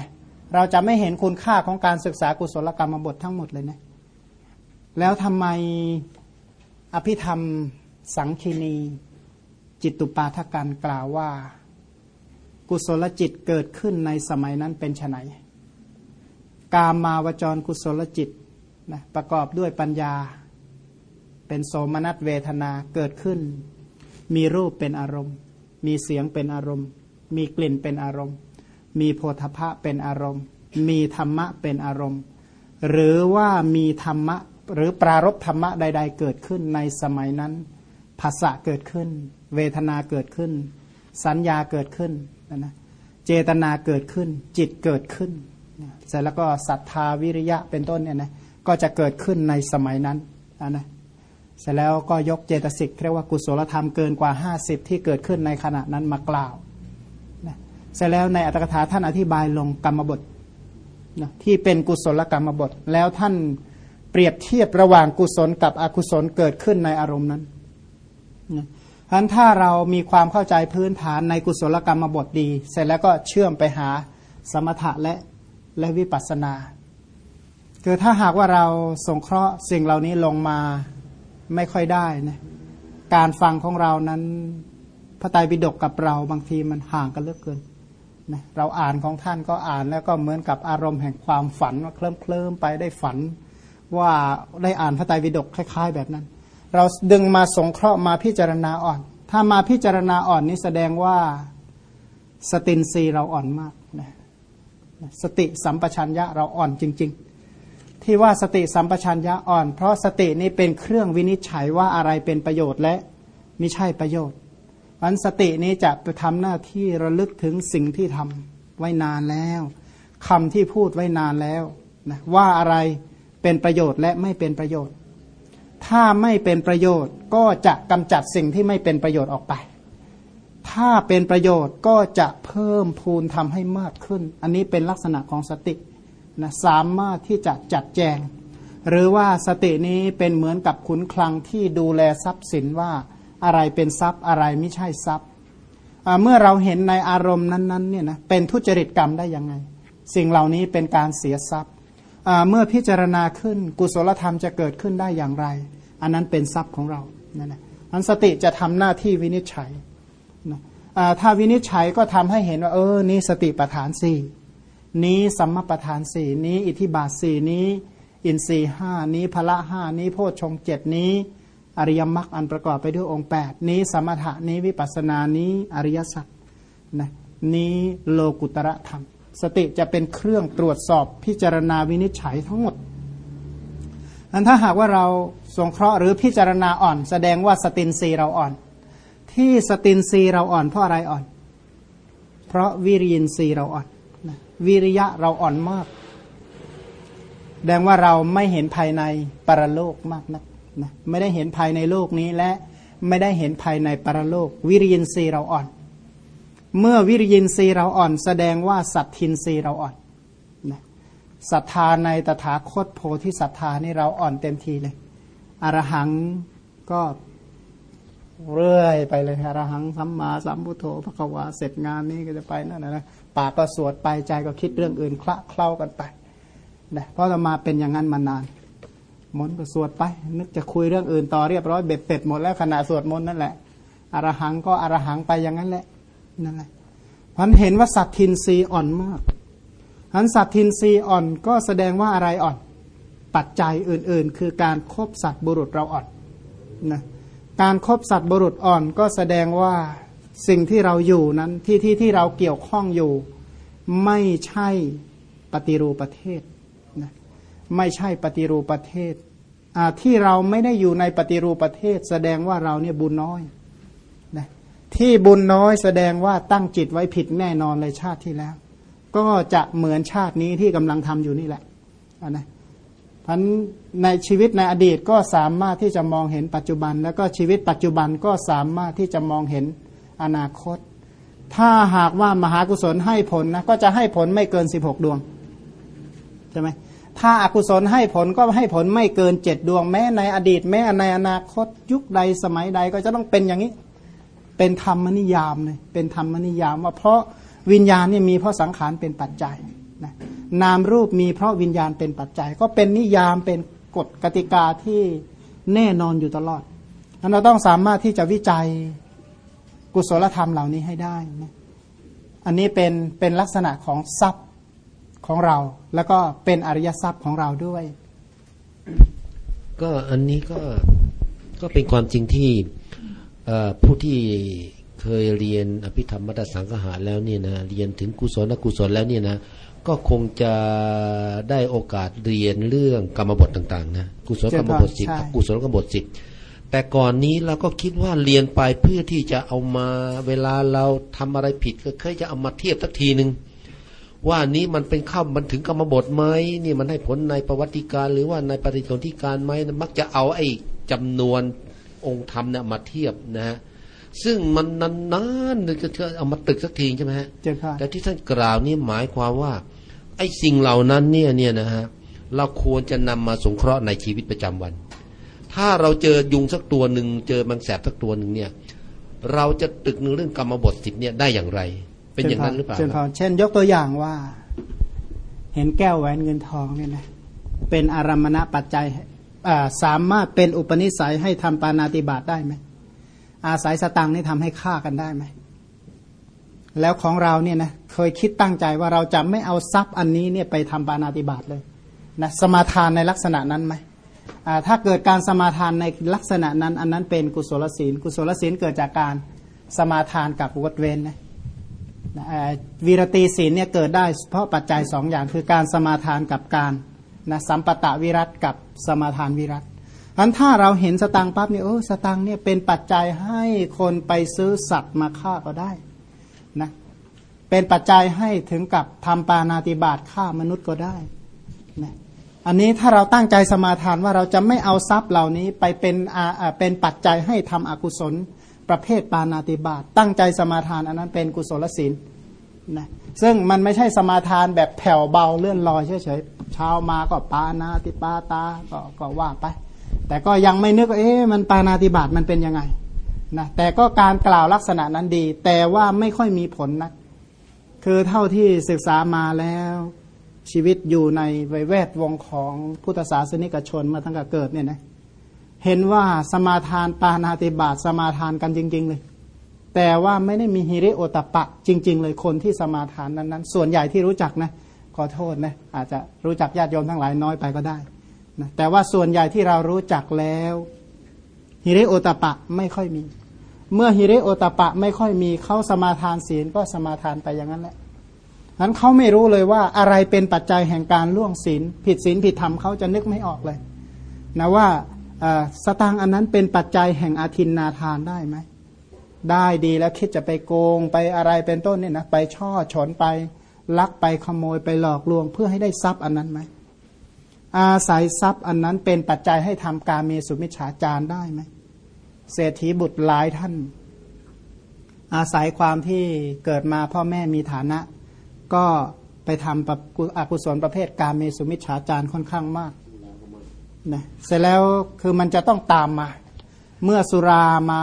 เราจะไม่เห็นคุณค่าของการศึกษากุศลกรรมบททั้งหมดเลยนะ แล้วทำไมอภิธรรมสังคีนีจิตตุปาทกันกล่าวว่า กุศลจิตเกิดขึ้นในสมัยนั้นเป็นไนกามมาวจรกุศลจิตนะประกอบด้วยปัญญา เป็นโสมนัสเวทนาเกิดขึ้น มีรูปเป็นอารมณ์ มีเสียงเป็นอารมณ์ มีกลิ่นเป็นอารมณ์ มีโพธพะเป็นอารมณ์ มีธรรมะเป็นอารมณ์ หรือว่ามีธรรมะ หรือปรารบธรรมะใด ๆ เกิดขึ้นในสมัยนั้นภาษะเกิดขึ้น เวทนาเกิดขึ้น สัญญาเกิดขึ้นนะนะเจตนาเกิดขึ้น จิตเกิดขึ้นเสร็จแล้วก็ศรัทธาวิริยะเป็นต้นเนี่ยนะก็จะเกิดขึ้นในสมัยนั้นนะนะเสร็จแล้วก็ยกเจตสิกเรียกว่ากุศลธรรมเกินกว่า 50 ที่เกิดขึ้นในขณะนั้นมากล่าวนะเสร็จแล้วในอัตถกถาท่านอธิบายลงกรรมบทนะที่เป็นกุศลกรรมบท แล้วท่าน เปรียบเทียบระหว่างกุศลกับอกุศลเกิดขึ้นในอารมณ์นั้นนะฉะนั้นถ้าเรามีความเข้าใจพื้นฐานในกุศลกรรมบทดี เสร็จแล้วก็เชื่อมไปหาสมถะและและวิปัสสนา คือถ้าหากว่าเราสงเคราะห์สิ่งเหล่านี้ลงมาไม่ค่อยได้นะการฟังของเรานั้นพระไตรปิฎกกับเราบางทีมันห่างกันเหลือกเกินนะเราอ่านของท่านก็อ่านแล้วก็เหมือนกับอารมณ์แห่งความฝันว่าเคลิ้มเคลิมไปได้ฝัน ว่าได้อ่านพระไตรปิฎกคล้าย ๆ แบบนั้น เราดึงมาสงเคราะห์มาพิจารณาอ่อน ถ้ามาพิจารณาอ่อนนี้แสดงว่าสตินซีเราอ่อนมากนะสติสัมปชัญญะเราอ่อนจริง ๆ ที่ว่าสติสัมปชัญญะอ่อน เพราะสตินี้เป็นเครื่องวินิจฉัยว่าอะไรเป็นประโยชน์และไม่ใช่ประโยชน์วันสตินี้จะไปทำหน้าที่ระลึกถึงสิ่งที่ทำไว้นานแล้วคำที่พูดไว้นานแล้วนะว่าอะไร เป็นประโยชน์และไม่เป็นประโยชน์ ถ้าไม่เป็นประโยชน์ก็จะกำจัดสิ่งที่ไม่เป็นประโยชน์ออกไป ถ้าเป็นประโยชน์ก็จะเพิ่มพูนทำให้มากขึ้น อันนี้เป็นลักษณะของสตินะสามารถที่จะจัดแจง หรือว่าสตินี้เป็นเหมือนกับขุนคลังที่ดูแลทรัพย์สินว่าอะไรเป็นทรัพย์อะไรไม่ใช่ทรัพย์เมื่อเราเห็นในอารมณ์นั้นๆเนี่ยนะเป็นทุจริตกรรมได้ยังไง สิ่งเหล่านี้เป็นการเสียทรัพย์ เมื่อพิจารณาขึ้นกุศลธรรมจะเกิดขึ้นได้อย่างไร อันนั้นเป็นทรัพย์ของเรานั่นแหละอันสติจะทำหน้าที่วินิจฉัยนะถ้าวินิจฉัยก็ทำให้เห็นว่า เออ นี่สติปัฏฐานสี่นี้สัมมาประธานสี่นี้อิทธิบาทสี่นี้ อินทรีห้านี้พละห้านี้โพชฌงเจ็ดนี้ อริยมรรคอันประกอบไปด้วยองค์แปดนี้สมถะนี้วิปัสสนานี้อริยสัจนะนี้โลกุตระธรรม สติจะเป็นเครื่องตรวจสอบพิจารณาวินิจฉัยทั้งหมดอันถ้าหากว่าเราสงเคราะห์หรือพิจารณาอ่อน แสดงว่าสตินรีเราอ่อน ที่สตินรีเราอ่อนเพราะอะไรอ่อน เพราะวิริยินรีเราอ่อนวิริยะเราอ่อนมากแสดงว่าเราไม่เห็นภายในปรโลกมากนักนะไม่ได้เห็นภายในโลกนี้และไม่ได้เห็นภายในปรโลก วิริยินรีเราอ่อน เมื่อวิริยินรีเราอ่อน แสดงว่าสัตทินรีเราอ่อนนะศรัทธาในตถาคตโพธิศรัทธานี่เราอ่อนเต็มทีเลย อรหังก็เรื่อยไปเลยอรหังสัมมาสัมพุทโธพระควาเสร็จงานนี้ก็จะไปนั่นนะนะปากก็สวดไปใจก็คิดเรื่องอื่นคละเคล้ากันไปนะเพราะเรามาเป็นอย่างนั้นมานานมนต์ก็สวดไป นึกจะคุยเรื่องอื่นต่อเรียบร้อยเบ็ดเสร็จหมดแล้วขณะสวดมนต์นั่นแหละอรหังก็อรหังไปอย่างนั้นแหละ นั่นแหละพันเห็นว่าสัตทินรีอ่อนมากพันสัตทินรีอ่อนก็แสดงว่าอะไรอ่อน ปัจจัยอื่นๆ คือการครบสัตว์บุรุษเราอ่อนนะการครบสัตว์บุรุษอ่อนก็แสดงว่าสิ่งที่เราอยู่นั้นที่ที่ที่เราเกี่ยวข้องอยู่ ไม่ใช่ปฏิรูปประเทศนะไม่ใช่ปฏิรูปประเทศที่เราไม่ได้อยู่ในปฏิรูปประเทศ แสดงว่าเราเนี่ยบุญน้อย ที่บุญน้อยแสดงว่าตั้งจิตไว้ผิดแน่นอนเลยชาติที่แล้ว ก็จะเหมือนชาตินี้ที่กำลังทำอยู่นี่แหละนะพันในชีวิตในอดีตก็สามารถที่จะมองเห็นปัจจุบัน แล้วก็ชีวิตปัจจุบันก็สามารถที่จะมองเห็นอนาคต ถ้าหากว่ามหากุศลให้ผลนะก็จะให้ผลไม่เกินสิบหกดวงใช่ไหมถ้าอากุศลให้ผลก็ให้ผลไม่เกินเจ็ดดวงแม้ในอดีต แม้ในอนาคตยุคใดสมัยใดก็จะต้องเป็นอย่างนี้ เป็นธรรมนิยามเลยเป็นธรรมนิยามว่าเพราะวิญญาณนี่มีเพราะสังขารเป็นปัจจัยนะนามรูปมีเพราะวิญญาณเป็นปัจจัย ก็เป็นนิยามเป็นกฎกติกาที่แน่นอนอยู่ตลอดเราต้องสามารถที่จะวิจัยกุศลธรรมเหล่านี้ให้ได้นะอันนี้เป็นเป็นลักษณะของทรัพย์ของเรา แล้วก็เป็นอริยทรัพย์ของเราด้วย ก็อันนี้ก็ก็เป็นความจริงที่ ผู้ที่เคยเรียนอภิธรรมมัตสังหาแล้วเนี่ยนะเรียนถึงกุศลอกุศลแล้วเนี่ยนะก็คงจะได้โอกาสเรียนเรื่องกรรมบทต่างๆนะกุศลกรรมบทสิบกุศลกรรมบทสิบแต่ก่อนนี้เราก็คิดว่าเรียนไปเพื่อที่จะเอามาเวลาเราทำอะไรผิดก็เคยจะเอามาเทียบสักทีหนึ่งว่านี้มันเป็นข้ามันถึงกรรมบทไหมนี่มันให้ผลในประวัติการ หรือว่าในปฏิสนธิการไหมมักจะเอาไอ้จำนวน องค์ธรรมเนี่ยมาเทียบนะฮะซึ่งมันนานๆจะเอามาตึกสักทีใช่ไหมฮะแต่ที่ท่านกล่าวนี่หมายความว่า ไอ้สิ่งเหล่านั้นเนี่ยเนี่ยนะฮะเราควรจะนำมาสงเคราะห์ในชีวิตประจำวัน ถ้าเราเจอยุงสักตัวหนึ่งเจอมังแสบสักตัวหนึ่งเนี่ย เราจะตึกหนึ่งเรื่องกรรมบทสิบเนี่ยได้อย่างไร เป็นอย่างนั้นหรือเปล่าเช่น ยกตัวอย่างว่า เห็นแก้วแหวนเงินทองเนี่ยนะเป็นอารมณะปัจจัย สามารถเป็นอุปนิสัยให้ทำปานาติบาตได้ไหมอาศัยสตังนี่ทำให้ฆ่ากันได้ไหมแล้วของเราเนี่ยนะเคยคิดตั้งใจว่าเราจะไม่เอาทรัพย์อันนี้เนี่ยไปทำปานาติบาตเลยนะสมาทานในลักษณะนั้นไหมถ้าเกิดการสมาทานในลักษณะนั้น อันนั้นเป็นกุศลศีล กุศลศีลเกิดจากการสมาทานกับวัดเวนนะวีรตีศีลเนี่ยเกิดได้เพราะปัจจัยสองอย่างคือการสมาทานกับการ นะสัมปตะวิรัตกับสมาทานวิรัตอันถ้าเราเห็นสตังปั๊บเนี่ยโอ้สตังเนี่ยเป็นปัจจัยให้คนไปซื้อสัตว์มาฆ่าก็ได้นะเป็นปัจจัยให้ถึงกับทำปานาติบาตฆ่ามนุษย์ก็ได้นะอันนี้ถ้าเราตั้งใจสมาทานว่าเราจะไม่เอาทรัพย์เหล่านี้ไปเป็นอาเป็นปัจจัยให้ทำอกุศลประเภทปานาติบาตตั้งใจสมาทานอันนั้นเป็นกุศลศีล นะซึ่งมันไม่ใช่สมาทานแบบแผ่วเบาเลื่อนลอยเฉยๆเช้ามาก็ปานาติปาตาก็ก็ว่าไป แต่ก็ยังไม่นึกเอ๊ะมันปานาติบาตมันเป็นยังไงนะแต่ก็การกล่าวลักษณะนั้นดี แต่ว่าไม่ค่อยมีผลนะคือเท่าที่ศึกษามาแล้วชีวิตอยู่ในแวดวงของพุทธศาสนิกชนมาตั้งแต่เกิดเนี่ยนะเห็นว่าสมาทานปานาติบาตสมาทานกันจริง ๆ เลย แต่ว่าไม่ได้มีฮิริโอตปะ จริง ๆ เลยคนที่สมาทานนั้นๆ ส่วนใหญ่ที่รู้จักนะขอโทษนะอาจจะรู้จักญาติโยมทั้งหลายน้อยไปก็ได้นะแต่ว่าส่วนใหญ่ที่เรารู้จักแล้วฮิริโอตปะไม่ค่อยมี เมื่อฮิริโอตปะไม่ค่อยมีเขาสมาทานศีลก็สมาทานไปอย่างนั้นแหละนั้นเขาไม่รู้เลยว่าอะไรเป็นปัจจัยแห่งการล่วงศีลผิดศีลผิดธรรมเขาจะนึกไม่ออกเลยนะว่าสตางค์อันนั้นเป็นปัจจัยแห่งอาทินนาทานได้ไหม ได้ดีแล้วคิดจะไปโกงไปอะไรเป็นต้นเนี่ยนะไปช่อฉนไป ลักไปขโมยไปหลอกลวงเพื่อให้ได้ทรัพย์อันนั้นไหมอาศัยทรัพย์อันนั้นเป็นปัจจัยให้ทำการเมสุมิชฌาจารได้ไหมเศรษฐีบุตรหลายท่าน อาศัยความที่เกิดมาพ่อแม่มีฐานะ ก็ไปทำอกุศลประเภทการเมสุมิชฌาจารค่อนข้างมากนะเสร็จแล้วคือมันจะต้องตามมา เมื่อสุรามา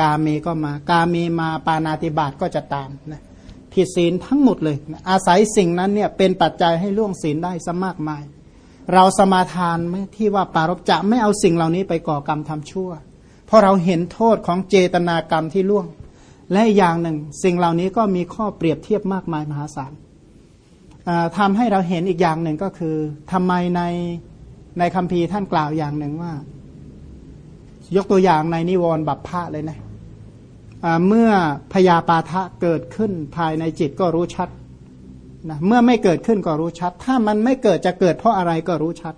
กาเมก็มา กาเมมาปานาติบาตก็จะตามนะผิดศีลทั้งหมดเลย อาศัยสิ่งนั้นเนี่ยเป็นปัจจัยให้ล่วงศีลได้ซะมากมาย เราสมาทานไหมที่ว่าปารบจะไม่เอาสิ่งเหล่านี้ไปก่อกรรมทำชั่ว เพราะเราเห็นโทษของเจตนากรรมที่ล่วง และอย่างหนึ่ง สิ่งเหล่านี้ก็มีข้อเปรียบเทียบมากมายมหาศาลทำให้เราเห็นอีกอย่างหนึ่งก็คือทำไมในในคำพีร์ท่านกล่าวอย่างหนึ่งว่า ยกตัวอย่างในนิวรณ์บัพพะเลยนะเมื่อพยาปาทะเกิดขึ้นภายในจิตก็รู้ชัดนะเมื่อไม่เกิดขึ้นก็รู้ชัด ถ้ามันไม่เกิดจะเกิดเพราะอะไรก็รู้ชัด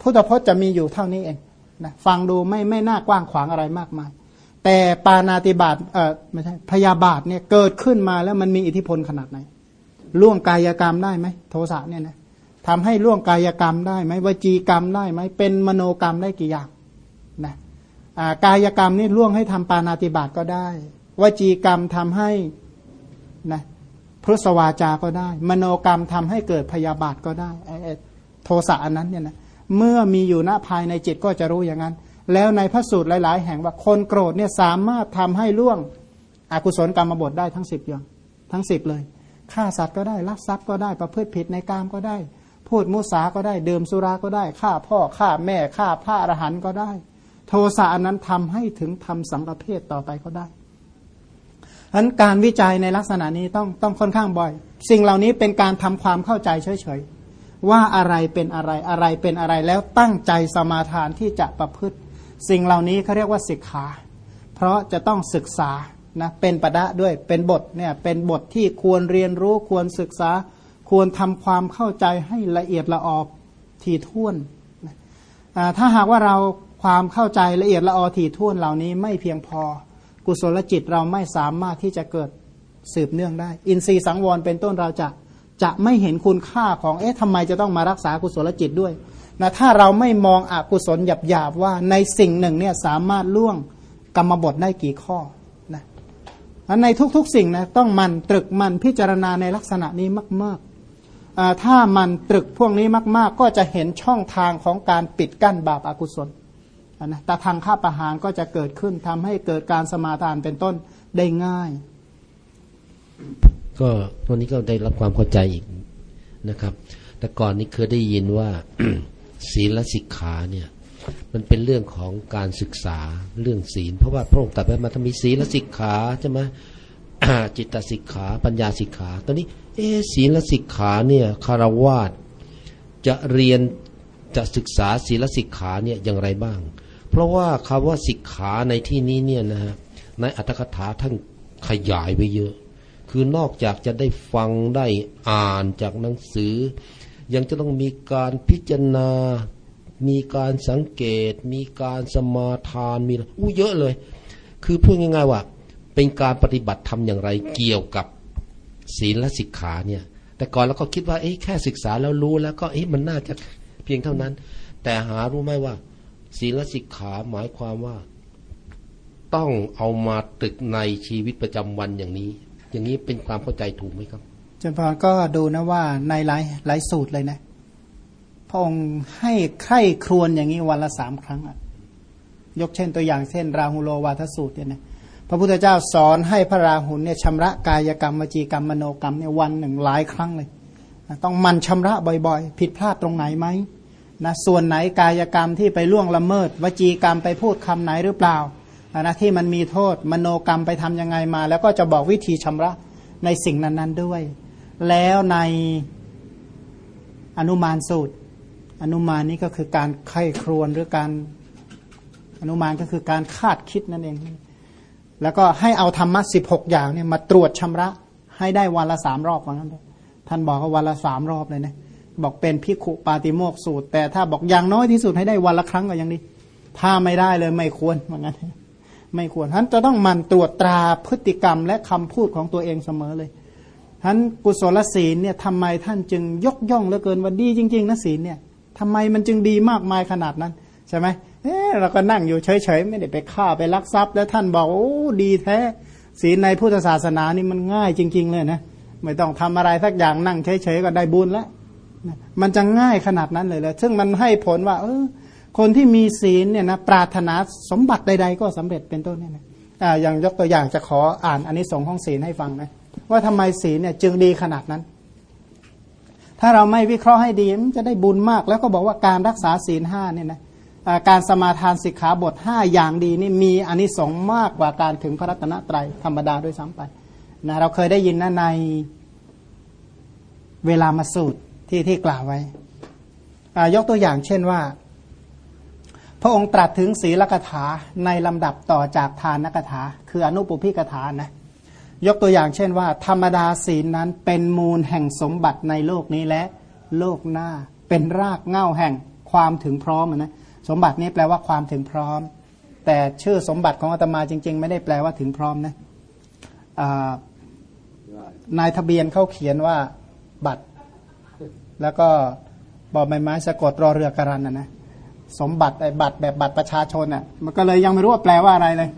พุทธพจน์จะมีอยู่เท่านี้เองนะฟังดูไม่ไม่น่ากว้างขวางอะไรมากมาย แต่ปานาติบาตเออไม่ใช่พยาบาทเนี่ยเกิดขึ้นมาแล้วมันมีอิทธิพลขนาดไหนล่วงกายกรรมได้ไหมโทสะเนี่ยนะทำให้ล่วงกายกรรมได้ไหมวจีกรรมได้ไหมเป็นมโนกรรมได้กี่อย่างนะ กายกรรมนี่ล่วงให้ทำปานาติบาตก็ได้ วจีกรรมทำให้นะพุทธวาจาก็ได้ มโนกรรมทำให้เกิดพยาบาทก็ได้โทสะอันนั้นเนี่ยนะเมื่อมีอยู่ณภายในจิตก็จะรู้อย่างนั้น แล้วในพระสูตรหลาย ๆ แห่งว่าคนโกรธเนี่ยสามารถทำให้ล่วงอกุศลกรรมบทได้ทั้งสิบอย่างทั้งสิบเลยฆ่าสัตว์ก็ได้ลักทรัพย์ก็ได้ประพฤติผิดในกามก็ได้ พูดมุสาก็ได้เดื่มสุราก็ได้ฆ่าพ่อฆ่าแม่ฆ่าพระอรหันต์ก็ได้ โทสะนั้นทำให้ถึงทำสังฆเพศต่อไปก็ได้ฉะนั้นการวิจัยในลักษณะนี้ต้องต้องค่อนข้างบ่อย สิ่งเหล่านี้เป็นการทำความเข้าใจเฉยๆว่าอะไรเป็นอะไรอะไรเป็นอะไรแล้วตั้งใจสมาทานที่จะประพฤติ สิ่งเหล่านี้เขาเรียกว่าศิกขา เพราะจะต้องศึกษานะเป็นประดะด้วยเป็นบทเนี่ยเป็นบทที่ควรเรียนรู้ควรศึกษา ควรทำความเข้าใจให้ละเอียดละออถี่ถ้วนถ้าหากว่าเรา ความเข้าใจละเอียดละออถี่ถ้วนเหล่านี้ไม่เพียงพอ กุศลจิตเราไม่สามารถที่จะเกิดสืบเนื่องได้ อินทรีย์สังวรเป็นต้นเราจะจะไม่เห็นคุณค่าของเอ๊ะทำไมจะต้องมารักษากุศลจิตด้วยนะถ้าเราไม่มองอกุศลหยาบๆว่าในสิ่งหนึ่งเนี่ยสามารถล่วงกรรมบทได้กี่ข้อนะในทุกๆสิ่งนะต้องมันตรึกมันพิจารณาในลักษณะนี้มากๆถ้ามันตรึกพวกนี้มาก ๆ ก็จะเห็นช่องทางของการปิดกั้นบาปอากุศล นะแต่ทางข้าประหารก็จะเกิดขึ้นทำให้เกิดการสมาทานเป็นต้นได้ง่าย ก็วันนี้ก็ได้รับความเข้าใจอีกนะครับ แต่ก่อนนี้เคยได้ยินว่าศีลสิกขาเนี่ยมันเป็นเรื่องของการศึกษาเรื่องศีล เพราะว่าพระองค์ตรัสไว้มาถ้ามีศีลสิกขาใช่ไหมจิตสิกขา ปัญญาสิกขา ตอนนี้ เอศีลสิกขาเนี่ยคารวาสจะเรียนจะศึกษาศีลสิกขาเนี่ยอย่างไรบ้าง เพราะว่าคำว่าสิกขาในที่นี้เนี่ยนะฮะในอัตถกถาท่านขยายไว้เยอะ คือนอกจากจะได้ฟังได้อ่านจากหนังสือ ยังจะต้องมีการพิจารณา มีการสังเกต มีการสมาทานมีอู้เยอะเลย คือพูดง่ายๆว่า เป็นการปฏิบัติทำอย่างไรเกี่ยวกับศีลและสิกขาเนี่ย แต่ก่อนเราก็คิดว่าเอ๊ะแค่ศึกษาแล้วรู้แล้วก็เอ๊ะมันน่าจะเพียงเท่านั้น แต่หารู้ไหมว่า ศีลสิกขาหมายความว่า ต้องเอามาตึกในชีวิตประจำวันอย่างนี้ อย่างนี้เป็นความเข้าใจถูกไหมครับจนพอก็ดูนะว่าในหลายหลายสูตรเลยนะพระองค์ให้ใคร่ครวญอย่างนี้วันละสามครั้งอะยกเช่นตัวอย่างเช่น ราหุโลวาทสูตรเนี่ยนะพระพุทธเจ้าสอนให้พระราหุลเนี่ยชำระกายกรรมวจีกรรมมโนกรรมเนี่ยวันหนึ่งหลายครั้งเลย ต้องมันชำระบ่อยๆ ผิดพลาดตรงไหนไหม นะส่วนไหนกายกรรมที่ไปล่วงละเมิด วจีกรรมไปพูดคำไหนหรือเปล่านะที่มันมีโทษมโนกรรมไปทํำยังไงมา แล้วก็จะบอกวิธีชำระในสิ่งนั้น ๆด้วย แล้วในอนุมานสูตร อนุมานนี้ก็คือการไข้ครวนหรือการอนุมานก็คือการคาดคิดนั่นเอง แล้วก็ให้เอาธรรมะสิบหกอย่างเนี่ยมาตรวจชำระให้ได้วันละสามรอบว่างั้นะท่านบอกว่าวันละสามรอบเลยนะ บอกเป็นพิขุปาติโมกสูตร แต่ถ้าบอกอย่างน้อยที่สุดให้ได้วันละครั้งก็ยังดี ถ้าไม่ได้เลยไม่ควรว่างั้นไม่ควรท่านจะต้องมันตรวจตราพฤติกรรมและคำพูดของตัวเองเสมอเลยท่านกุศลศีลเนี่ยทำไมท่านจึงยกย่องเหลือเกินว่าดีจริง ๆนะศีลเนี่ยทำไมมันจึงดีมากมายขนาดนั้นใช่ไหมเออเราก็นั่งอยู่เฉยๆไม่ได้ไปฆ่าไปลักทรัพย์ แล้วท่านบอกโอ้ดีแท้ศีลในพุทธศาสนานี่มันง่ายจริง ๆ เลยนะไม่ต้องทำอะไรสักอย่างนั่งเฉยๆก็ได้บุญแล้ว มันจะง่ายขนาดนั้นเลยเลยซึ่งมันให้ผลว่า เออ คนที่มีศีลเนี่ยนะปรารถนาสมบัติใด ๆ ก็สำเร็จเป็นต้นเนี่ยนะอ่าอย่างยกตัวอย่างจะขออ่านอันนี้สงของศีลให้ฟังนะว่าทำไมศีลเนี่ยจึงดีขนาดนั้น ถ้าเราไม่วิเคราะห์ให้ดีมันจะได้บุญมาก แล้วก็บอกว่าการรักษาศีลห้าเนี่ยนะการสมาทานสิกขาบทห้าอย่างดีนี่มีอันนี้สงมากกว่าการถึงพระรัตนตรัยธรรมดาด้วยซ้ำไปนะเราเคยได้ยินนะในเวลามาสูตร ที่ที่กล่าวไว้ยกตัวอย่างเช่นว่า พระองค์ตรัสถึงศีลกถาในลำดับต่อจากทานกถา คืออนุปุพิกถานะยกตัวอย่างเช่นว่า ธรรมดาศีลนั้นเป็นมูลแห่งสมบัติในโลกนี้และโลกหน้า เป็นรากเง้าแห่งความถึงพร้อมนะสมบัตินี้แปลว่าความถึงพร้อม แต่ชื่อสมบัติของอาตมาจริง ๆ ไม่ได้แปลว่าถึงพร้อมนะนายทะเบียนเขาเขียนว่าบัตร แล้วก็บอใบไม้สะกดรอเรือการันนะนะสมบัติไอ้บัตรแบบบัตรประชาชนอะ มันก็เลยยังไม่รู้ว่าแปลว่าอะไรเลย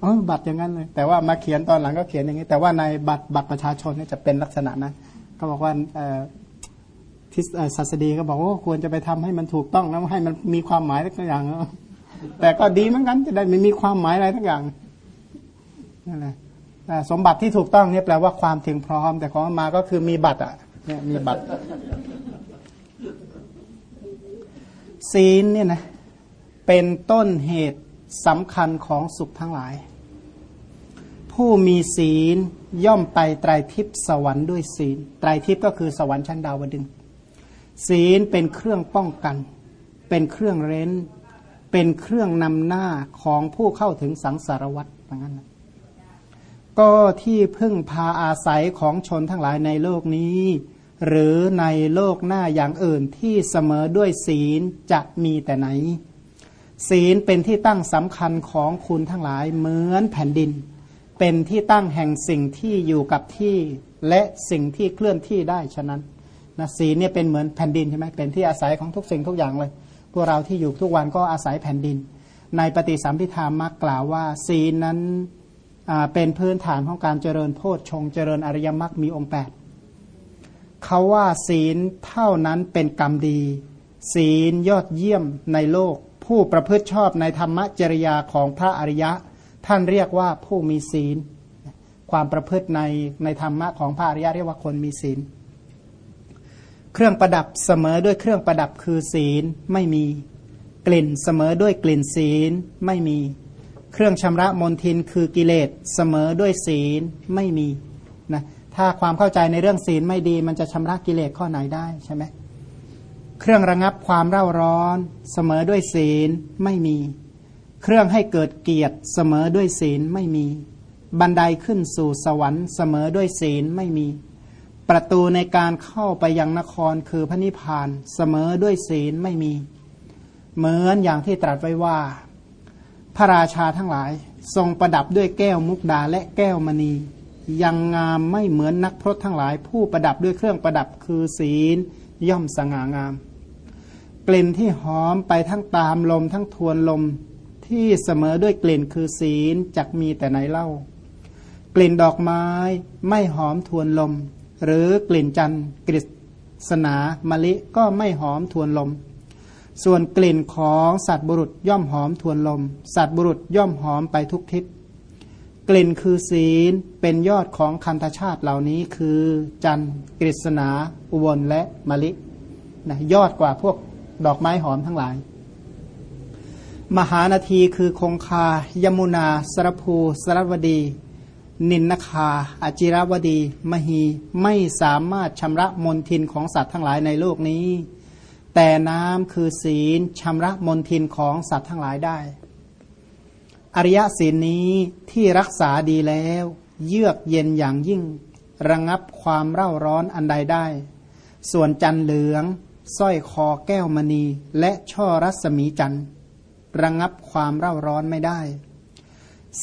เออบัตรอย่างนั้นเลย แต่ว่ามาเขียนตอนหลังก็เขียนอย่างนี้ แต่ว่าในบัตรบัตรประชาชนนี่จะเป็นลักษณะนะก็บอกว่าทิศศาสดีก็บอกว่าควรจะไปทำให้มันถูกต้องแล้วให้มันมีความหมายทุกอย่างแต่ก็ดีเหมือนกันจะได้ไม่มีความหมายอะไรทุกอย่างนั่นแหละสมบัติที่ถูกต้องเนี่ยแปลว่าความถึงพร้อม แต่ของมาก็คือมีบัตรอะ เนี่ยมีบัตร ศีลเนี่ยนะเป็นต้นเหตุสำคัญของสุขทั้งหลาย ผู้มีศีลย่อมไปไตรทิพย์สวรรค์ด้วยศีล ไตรทิพย์ก็คือสวรรค์ชั้นดาวดึง ศีลเป็นเครื่องป้องกัน เป็นเครื่องเร้น เป็นเครื่องนำหน้าของผู้เข้าถึงสังสารวัฏอย่างนั้นนะก็ที่พึ่งพาอาศัยของชนทั้งหลายในโลกนี้ หรือในโลกหน้าอย่างอื่นที่เสมอด้วยศีลจะมีแต่ไหน ศีลเป็นที่ตั้งสำคัญของคุณทั้งหลายเหมือนแผ่นดิน เป็นที่ตั้งแห่งสิ่งที่อยู่กับที่และสิ่งที่เคลื่อนที่ได้ฉะนั้นนะศีลเนี่ยเป็นเหมือนแผ่นดินใช่ไหมเป็นที่อาศัยของทุกสิ่งทุกอย่างเลย พวกเราที่อยู่ทุกวันก็อาศัยแผ่นดิน ในปฏิสัมพิธามักกล่าวว่า ศีลนั้นเป็นพื้นฐานของการเจริญโพชฌงเจริญอริยมรรคมีองค์แปด เขาว่าศีลเท่านั้นเป็นกรรมดี ศีลยอดเยี่ยมในโลก ผู้ประพฤติชอบในธรรมจริยาของพระอริยะ ท่านเรียกว่าผู้มีศีล ความประพฤติในในธรรมะของพระอริยะเรียกว่าคนมีศีล เครื่องประดับเสมอด้วยเครื่องประดับคือศีลไม่มีกลิ่นเสมอด้วยกลิ่นศีลไม่มี เครื่องชำระมนทินคือกิเลสเสมอด้วยศีลไม่มี ถ้าความเข้าใจในเรื่องศีลไม่ดี มันจะชำระกิเลสข้อไหนได้ใช่ไหมเครื่องระงับความเร่าร้อน เสมอด้วยศีลไม่มี เครื่องให้เกิดเกียรติเสมอด้วยศีลไม่มี บันไดขึ้นสู่สวรรค์ เสมอด้วยศีลไม่มี ประตูในการเข้าไปยังนครคือพระนิพพาน เสมอด้วยศีลไม่มี เหมือนอย่างที่ตรัสไว้ว่า พระราชาทั้งหลายทรงประดับด้วยแก้วมุกดาและแก้วมณี ยังงามไม่เหมือนนักพรตทั้งหลาย ผู้ประดับด้วยเครื่องประดับคือศีล ย่อมสง่างาม กลิ่นที่หอมไปทั้งตามลมทั้งทวนลมที่เสมอด้วยกลิ่นคือศีลจักมีแต่ไหนเล่า กลิ่นดอกไม้ไม่หอมทวนลม หรือกลิ่นจันทร์กฤษณามะลิก็ไม่หอมทวนลม ส่วนกลิ่นของสัตว์บุรุษย่อมหอมทวนลม สัตว์บุรุษย่อมหอมไปทุกทิศ กลิ่นคือศีลเป็นยอดของคันธชาติเหล่านี้คือจันกฤษณา อุบลและมะลินะยอดกว่าพวกดอกไม้หอมทั้งหลาย มหานาทีคือคงคา ยมุนา สรภู สรวดี นินนคาอาจิรวดี มหี ไม่สามารถชำระมนทินของสัตว์ทั้งหลายในโลกนี้ แต่น้ำคือศีลชำระมนทินของสัตว์ทั้งหลายได้ อริยศีลนี้ที่รักษาดีแล้ว เยือกเย็นอย่างยิ่ง ระงับความเร่าร้อนอันใดได้ ส่วนจันเหลืองสร้อยคอแก้วมณี และช่อรัศมีจันทร์ระงับความเร่าร้อนไม่ได้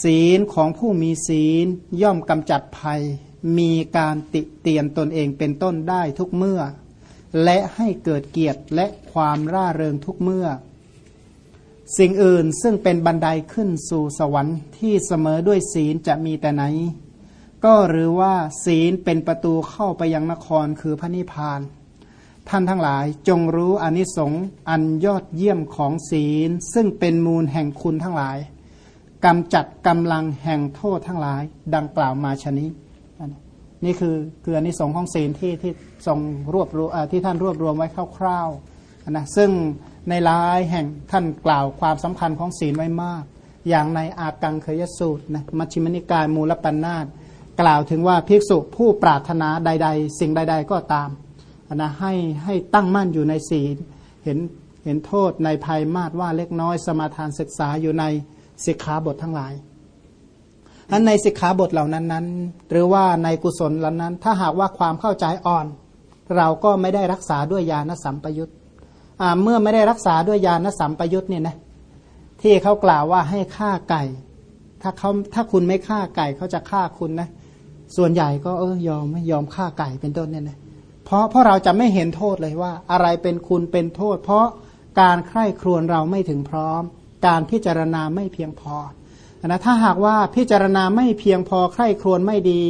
ศีลของผู้มีศีลย่อมกำจัดภัย มีการติเตียนตนเองเป็นต้นได้ทุกเมื่อ และให้เกิดเกียรติและความร่าเริงทุกเมื่อ สิ่งอื่นซึ่งเป็นบันไดขึ้นสู่สวรรค์ที่เสมอด้วยศีลจะมีแต่ไหน ก็หรือว่าศีลเป็นประตูเข้าไปยังนครคือพระนิพพาน ท่านทั้งหลายจงรู้อนิสงส์อันยอดเยี่ยมของศีล ซึ่งเป็นมูลแห่งคุณทั้งหลายกำจัดกำลังแห่งโทษทั้งหลาย ดังกล่าวมาชนี้ นี่คือคืออนิสงส์ของศีลที่ที่ทรงรวบรวมที่ท่านรวบรวมไว้คร่าวๆนะซึ่ง ในหลายแห่งท่านกล่าวความสำคัญของศีลไว้มาก อย่างในอากังเคยสูตรนะมัชฌิมนิกายมูลปัญนาตกล่าวถึงว่าภิกษุผู้ปรารถนาใด ๆ สิ่งใด ๆ ก็ตามนะให้ให้ตั้งมั่นอยู่ในศีลเห็นเห็นโทษในภัยมาดว่าเล็กน้อยสมาทานศึกษาอยู่ในสิกขาบททั้งหลายอันในสิกขาบทเหล่านั้นนั้น หรือว่าในกุศลเหล่านั้น ถ้าหากว่าความเข้าใจอ่อน เราก็ไม่ได้รักษาด้วยญาณสัมปยุต เมื่อไม่ได้รักษาด้วยญาณสัมปยุตเนี่ยนะที่เขากล่าวว่าให้ฆ่าไก่ ถ้าเขาถ้าคุณไม่ฆ่าไก่เขาจะฆ่าคุณนะ ส่วนใหญ่ก็เออยอมไม่ยอมฆ่าไก่เป็นต้นเนี่ยนะเพราะเพราะเราจะไม่เห็นโทษเลยว่า อะไรเป็นคุณเป็นโทษ เพราะการใคร่ครวญเราไม่ถึงพร้อม การพิจารณาไม่เพียงพอนะถ้าหากว่าพิจารณาไม่เพียงพอใคร่ครวญไม่ดี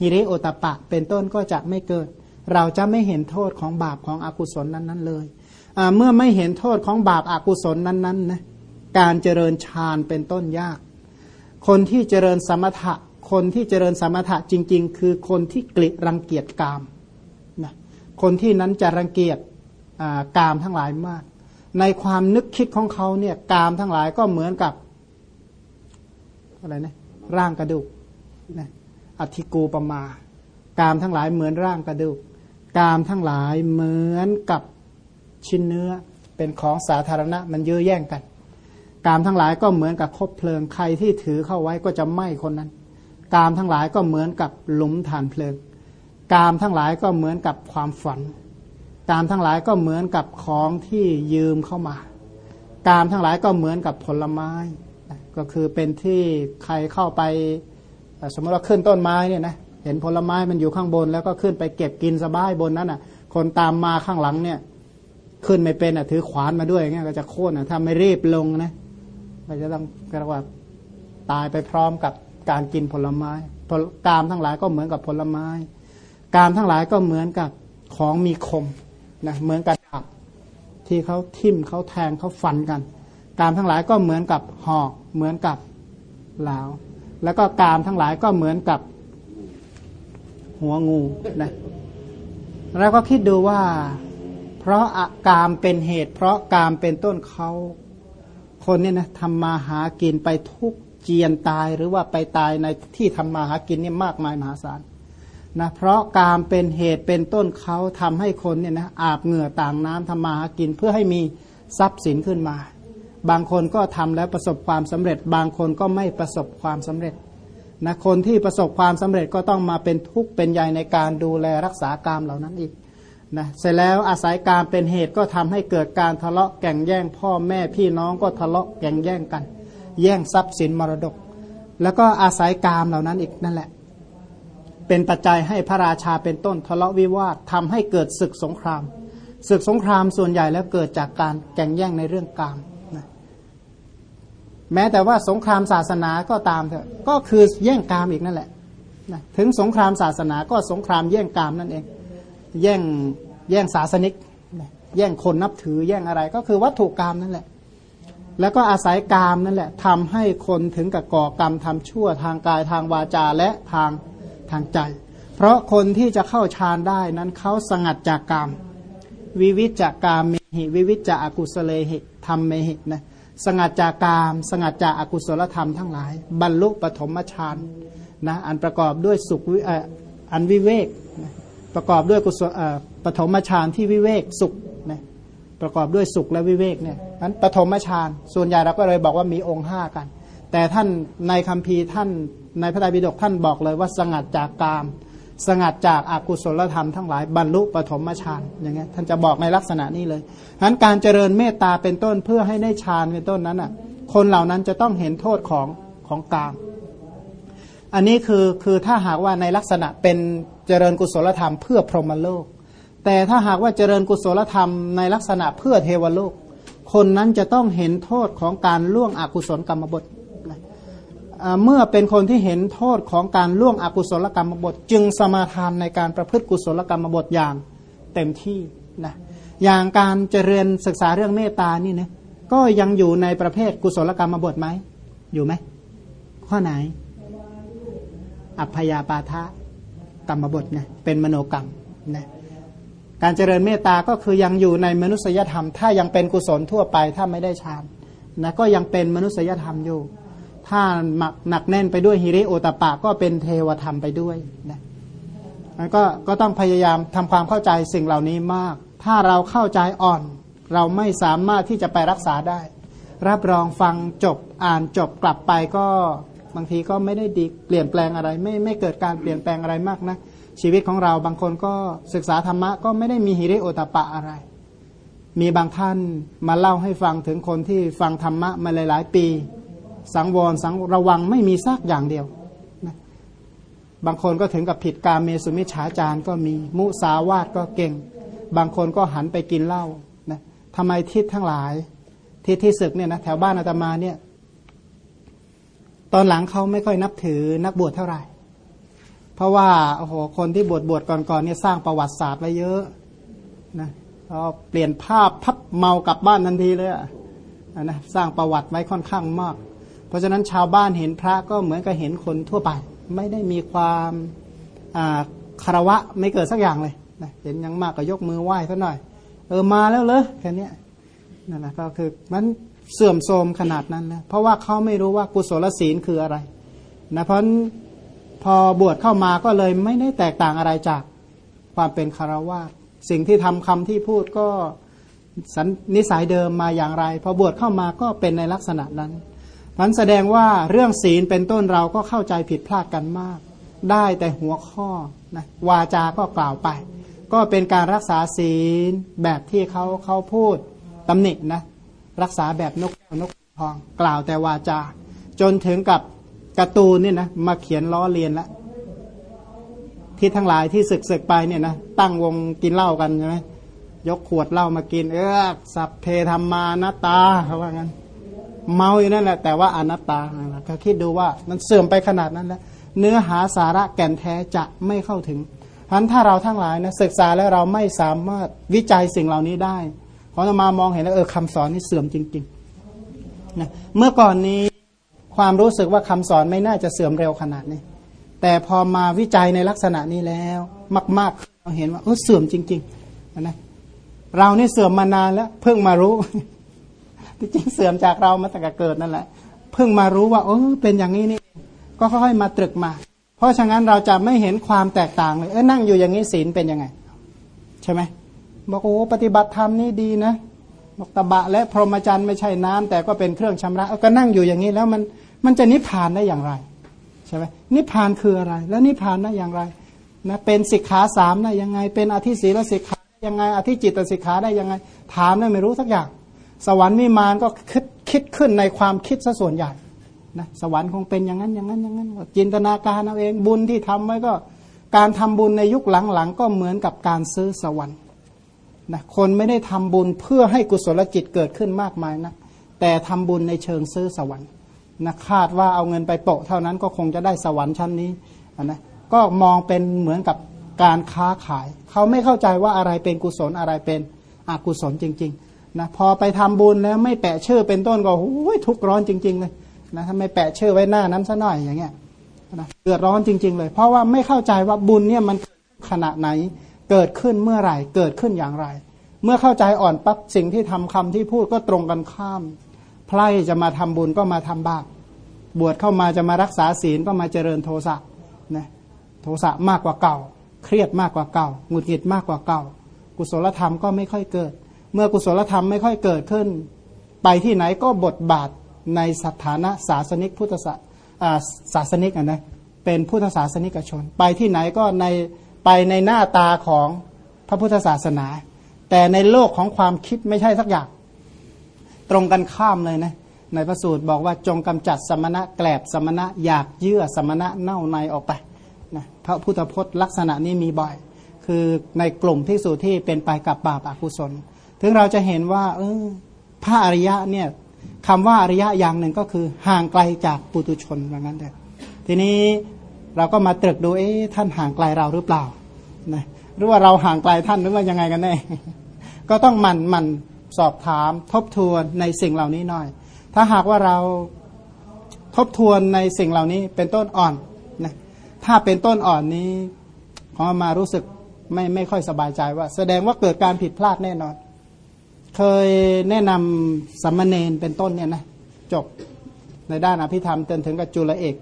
ฮิริโอตปะ เป็นต้นก็จะไม่เกิด เราจะไม่เห็นโทษของบาปของอกุศลนั้น ๆ เลย เมื่อไม่เห็นโทษของบาปอากุศลนั้นๆนะการเจริญฌานเป็นต้นยาก คนที่เจริญสมถะ คนที่เจริญสมถะจริง ๆ คือคนที่กลิรังเกียจกามนะคนที่นั้นจะรังเกียจกามทั้งหลายมาก ในความนึกคิดของเขาเนี่ยกามทั้งหลายก็เหมือนกับอะไรนะร่างกระดูกนะอธิกูปมา กามทั้งหลายเหมือนร่างกระดูก กามทั้งหลายเหมือนกับ ชิ้นเนื้อเป็นของสาธารณะมันเยอะแย่งกันกามทั้งหลายก็เหมือนกับคบเพลิงใครที่ถือเข้าไว้ก็จะไหม้คนนั้น กามทั้งหลายก็เหมือนกับหลุมฐานเพลิง กามทั้งหลายก็เหมือนกับความฝัน กามทั้งหลายก็เหมือนกับของที่ยืมเข้ามา กามทั้งหลายก็เหมือนกับผลไม้ ก็คือเป็นที่ใครเข้าไป สมมติว่าขึ้นต้นไม้เนี่ยนะเห็นผลไม้มันอยู่ข้างบน แล้วก็ขึ้นไปเก็บกินสบายบนนั้นอะ คนตามมาข้างหลังเนี่ย ขึ้นไม่เป็นอะถือขวานมาด้วยเงี้ยก็จะโค่นอะถ้าไม่รีบลงนะก็จะต้องกระว่าตายไปพร้อมกับการกินผลไม้กามทั้งหลายก็เหมือนกับผลไม้ กามทั้งหลายก็เหมือนกับของมีคมนะเหมือนกับดาบที่เขาทิ่มเขาแทงเขาฟันกัน กามทั้งหลายก็เหมือนกับหอกเหมือนกับเหลาแล้วก็กามทั้งหลายก็เหมือนกับหัวงูนะแล้วก็คิดดูว่า ราะอากามเป็นเหตุ เพราะกามเป็นต้นเขาคนเนี่ยนะทำมาหากินไปทุกเจียนตายหรือว่าไปตายในที่ทำมาหากินนี่มากมายมหาศาลนะเพราะกามเป็นเหตุเป็นต้นเขาทำให้คนเนี่ยนะอาบเหงื่อต่างน้ำทำมาหากินเพื่อให้มีทรัพย์สินขึ้นมา บางคนก็ทำแล้วประสบความสำเร็จ บางคนก็ไม่ประสบความสำเร็จนะคนที่ประสบความสำเร็จก็ต้องมาเป็นทุกข์เป็นใยในการดูแลรักษากามเหล่านั้นอีก นะเสร็จแล้วอาศัยการเป็นเหตุก็ทำให้เกิดการทะเลาะแก่งแย่งพ่อแม่พี่น้องก็ทะเลาะแก่งแย่งกัน แย่งทรัพย์สินมรดก แล้วก็อาศัยกามเหล่านั้นอีกนั่นแหละ เป็นปัจจัยให้พระราชาเป็นต้นทะเลาะวิวาททำให้เกิดศึกสงคราม ศึกสงครามส่วนใหญ่แล้วเกิดจากการแก่งแย่งในเรื่องกามนะแม้แต่ว่าสงครามศาสนาก็ตามเถอะก็คือแย่งกามอีกนั่นแหละนะถึงสงครามศาสนาก็สงครามแย่งกามนั่นเอง แย่งแย่งศาสนิก แย่งคนนับถือแย่งอะไรก็คือวัตถุกรรมนั่นแหละ แล้วก็อาศัยกรรมนั่นแหละทำให้คนถึงกับก่อกรรมทำชั่วทางกายทางวาจาและทางทางใจ เพราะคนที่จะเข้าฌานได้นั้นเขาสงัดจากกรรมวิวิจจากกามเมหิวิวิจจากอากุศเลหิธรรมเมหินะสงัดจากกามสงัดจากอากุศลธรรมทั้งหลาย บรรลุปฐมฌานนะอันประกอบด้วยสุขวิอันวิเวกนะ ประกอบด้วยกุศลปฐมฌานที่วิเวกสุขนะประกอบด้วยสุขและวิเวกเนี่ยนั้นปฐมฌานส่วนใหญ่เราก็เลยบอกว่ามีองค์ห้ากัน แต่ท่านในคัมภีร์ท่านในพระไตรปิฎกท่านบอกเลยว่าสงัดจากกาม สงัดจากอากุศลธรรมทั้งหลายบรรลุปฐมฌานอย่างเงี้ยท่านจะบอกในลักษณะนี้เลยฉะนั้นการเจริญเมตตาเป็นต้นเพื่อให้ได้ฌานเป็นต้นนั้นอะคนเหล่านั้นจะต้องเห็นโทษของของกาม อันนี้คือคือถ้าหากว่าในลักษณะเป็น เจริญกุศลธรรมเพื่อพรหมโลก แต่ถ้าหากว่าเจริญกุศลธรรมในลักษณะเพื่อเทวโลก คนนั้นจะต้องเห็นโทษของการล่วงอกุศลกรรมบทเมื่อเป็นคนที่เห็นโทษของการล่วงอกุศลกรรมบท จึงสมาทานในการประพฤติกุศลกรรมบทอย่างเต็มที่นะอย่างการเจริญศึกษาเรื่องเมตตานี่นะก็ยังอยู่ในประเภทกุศลกรรมบทไหมอยู่ไหมข้อไหน อัพยาปาทะ กรรมบทไงเป็นมโนกรรมนะการเจริญเมตตาก็คือยังอยู่ในมนุษยธรรม ถ้ายังเป็นกุศลทั่วไปถ้าไม่ได้ฌานนะก็ยังเป็นมนุษยธรรมอยู่ ถ้าหมักหนักแน่นไปด้วยฮิริโอตปะก็เป็นเทวธรรมไปด้วยนะแล้วก็ก็ต้องพยายามทำความเข้าใจสิ่งเหล่านี้มาก ถ้าเราเข้าใจอ่อน เราไม่สามารถที่จะไปรักษาได้ รับรองฟังจบอ่านจบกลับไปก็ บางทีก็ไม่ได้ดีเปลี่ยนแปลงอะไร ไม่ไม่เกิดการเปลี่ยนแปลงอะไรมากนะชีวิตของเราบางคนก็ศึกษาธรรมะก็ไม่ได้มีฮิริโอตปะอะไร มีบางท่านมาเล่าให้ฟังถึงคนที่ฟังธรรมะมาหลาย ๆ ปี สังวรสังระวังไม่มีซากอย่างเดียวนะบางคนก็ถึงกับผิดกาเมสุมิฉาจารก็มีมุสาวาทก็เก่ง บางคนก็หันไปกินเหล้านะทำไมทิศทั้งหลาย ทิศที่ศึกเนี่ยนะแถวบ้านอาตมาเนี่ย ตอนหลังเขาไม่ค่อยนับถือนักบวชเท่าไหร่ เพราะว่าโอ้โหคนที่บวชบวชก่อนๆเนี่ยสร้างประวัติศาสตร์ไว้เยอะนะพอเปลี่ยนภาพพับเมากลับบ้านทันทีเลยอะนะสร้างประวัติไว้ค่อนข้างมาก เพราะฉะนั้นชาวบ้านเห็นพระก็เหมือนกับเห็นคนทั่วไป ไม่ได้มีความคารวะไม่เกิดสักอย่างเลยนะเห็นยังมากก็ยกมือไหว้ซะหน่อย เออมาแล้วเลยแค่นี้นั่นแหละก็คือมัน เสื่อมโทรมขนาดนั้นนะเพราะว่าเขาไม่รู้ว่ากุศลศีลคืออะไรนะเพราะพอบวชเข้ามาก็เลยไม่ได้แตกต่างอะไรจากความเป็นคารวะสิ่งที่ทำคำที่พูดก็สันนิสัยเดิมมาอย่างไร พอบวชเข้ามาก็เป็นในลักษณะนั้นมันแสดงว่าเรื่องศีลเป็นต้นเราก็เข้าใจผิดพลาดกันมาก ได้แต่หัวข้อนะวาจาก็กล่าวไป ก็เป็นการรักษาศีลแบบที่เขาเขาพูดตำหนินะ รักษาแบบนกแก้วนกทอง กล่าวแต่วาจา จนถึงกับการ์ตูนเนี่ยนะมาเขียนล้อเลียนละที่ทั้งหลายที่ศึกศึกไปเนี่ยนะตั้งวงกินเหล้ากันใช่ไหมยกขวดเหล้ามากิน เออสัพเพธรรมานาตาเขาว่างั้น เมาอยู่นั่นแหละ แต่ว่าอนัตตาก็คิดดูว่ามันเสื่อมไปขนาดนั้นแล้วเนื้อหาสาระแก่นแท้จะไม่เข้าถึงฉะนั้นถ้าเราทั้งหลายนะศึกษาแล้วเราไม่สามารถวิจัยสิ่งเหล่านี้ได้ พอมามองเห็นแล้วเออคำสอนนี่เสื่อมจริงๆนะเมื่อก่อนนี้ความรู้สึกว่าคำสอนไม่น่าจะเสื่อมเร็วขนาดนี้ แต่พอมาวิจัยในลักษณะนี้แล้ว มากๆเราเห็นว่าเออเสื่อมจริงๆนะเรานี่เสื่อมมานานแล้ว เพิ่งมารู้ที่จริงเสื่อมจากเรามาตั้งแต่เกิดนั่นแหละ เพิ่งมารู้ว่าเออเป็นอย่างนี้นี่ก็ค่อยๆมาตรึกมา เพราะฉะนั้นเราจะไม่เห็นความแตกต่างเลยเออนั่งอยู่อย่างนี้ศีลเป็นยังไง ใช่ไหม บอกโอ้ปฏิบัติธรรมนี่ดีนะบอกตบะและพรหมจรรย์ไม่ใช่น้ำแต่ก็เป็นเครื่องชำระก็นั่งอยู่อย่างนี้แล้วมันมันจะนิพพานได้อย่างไรใช่ไหมนิพพานคืออะไร แล้วนิพพานได้อย่างไรนะเป็นสิกขาสามได้ยังไง เป็นอธิศีลสิกขาได้ยังไงอธิจิตสิกขาได้ยังไง ถามได้ไม่รู้สักอย่าง สวรรค์วิมานก็คิดคิดขึ้นในความคิดซะส่วนใหญ่นะสวรรค์คงเป็นอย่างนั้นอย่างนั้นอย่างนั้นจินตนาการเอาเองบุญที่ทำไว้ก็ การทำบุญในยุคหลังๆก็เหมือนกับการซื้อสวรรค์ นะคนไม่ได้ทำบุญเพื่อให้กุศลจิตเกิดขึ้นมากมายนะแต่ทำบุญในเชิงซื้อสวรรค์นะคาดว่าเอาเงินไปโปะเท่านั้นก็คงจะได้สวรรค์ชั้นนี้นะก็มองเป็นเหมือนกับการค้าขาย เขาไม่เข้าใจว่าอะไรเป็นกุศลอะไรเป็นอกุศลจริงๆนะพอไปทำบุญแล้วไม่แปะชื่อเป็นต้นก็โอ้ยทุกร้อนจริง ๆ เลยนะถ้าไม่แปะชื่อไว้หน้านั้นซะหน่อยอย่างเงี้ยนะเดือดร้อนจริง ๆ เลย เพราะว่าไม่เข้าใจว่าบุญเนี่ยมันขณะไหน เกิดขึ้นเมื่อไหร่ เกิดขึ้นอย่างไร เมื่อเข้าใจอ่อนปั๊บสิ่งที่ทำคำที่พูดก็ตรงกันข้าม ไพร่จะมาทำบุญก็มาทำบาปบวชเข้ามาจะมารักษาศีลก็มาเจริญโทสะนะโทสะมากกว่าเก่า เครียดมากกว่าเก่าหงุดหงิดมากกว่าเก่า กุศลธรรมก็ไม่ค่อยเกิด เมื่อกุศลธรรมไม่ค่อยเกิดขึ้น ไปที่ไหนก็บทบาทในสถานะศาสนิกพุทธศาศาสนิกนะเป็นพุทธศาสนิกชน ไปที่ไหนก็ใน ไปในหน้าตาของพระพุทธศาสนา แต่ในโลกของความคิดไม่ใช่สักอย่าง ตรงกันข้ามเลยนะในพระสูตรบอกว่าจงกำจัดสมณะแกลบสมณะอยากเยื่อสมณะเน่าในออกไปนะพระพุทธพจน์ลักษณะนี้มีบ่อย คือในกลุ่มภิกษุที่เป็นไปกับบาปอกุศล ถึงเราจะเห็นว่า เออพระอริยะเนี่ยคำว่าอริยะอย่างหนึ่งก็คือห่างไกลจากปุตุชนว่างั้นแต่ทีนี้ เราก็มาตรึกดูเอ๊ะท่านห่างไกลเราหรือเปล่านะหรือว่าเราห่างไกลท่านหรือว่ายังไงกันแน่ก็ต้องหมั่นหมั่นสอบถามทบทวนในสิ่งเหล่านี้หน่อย ถ้าหากว่าเราทบทวนในสิ่งเหล่านี้เป็นต้นอ่อนนะถ้าเป็นต้นอ่อนนี้ขอมารู้สึกไม่ไม่ค่อยสบายใจว่า แสดงว่าเกิดการผิดพลาดแน่นอน เคยแนะนำสัมมาเนนเป็นต้นเนี่ยนะจบในด้านอภิธรรมจนถึงกับจุลเอก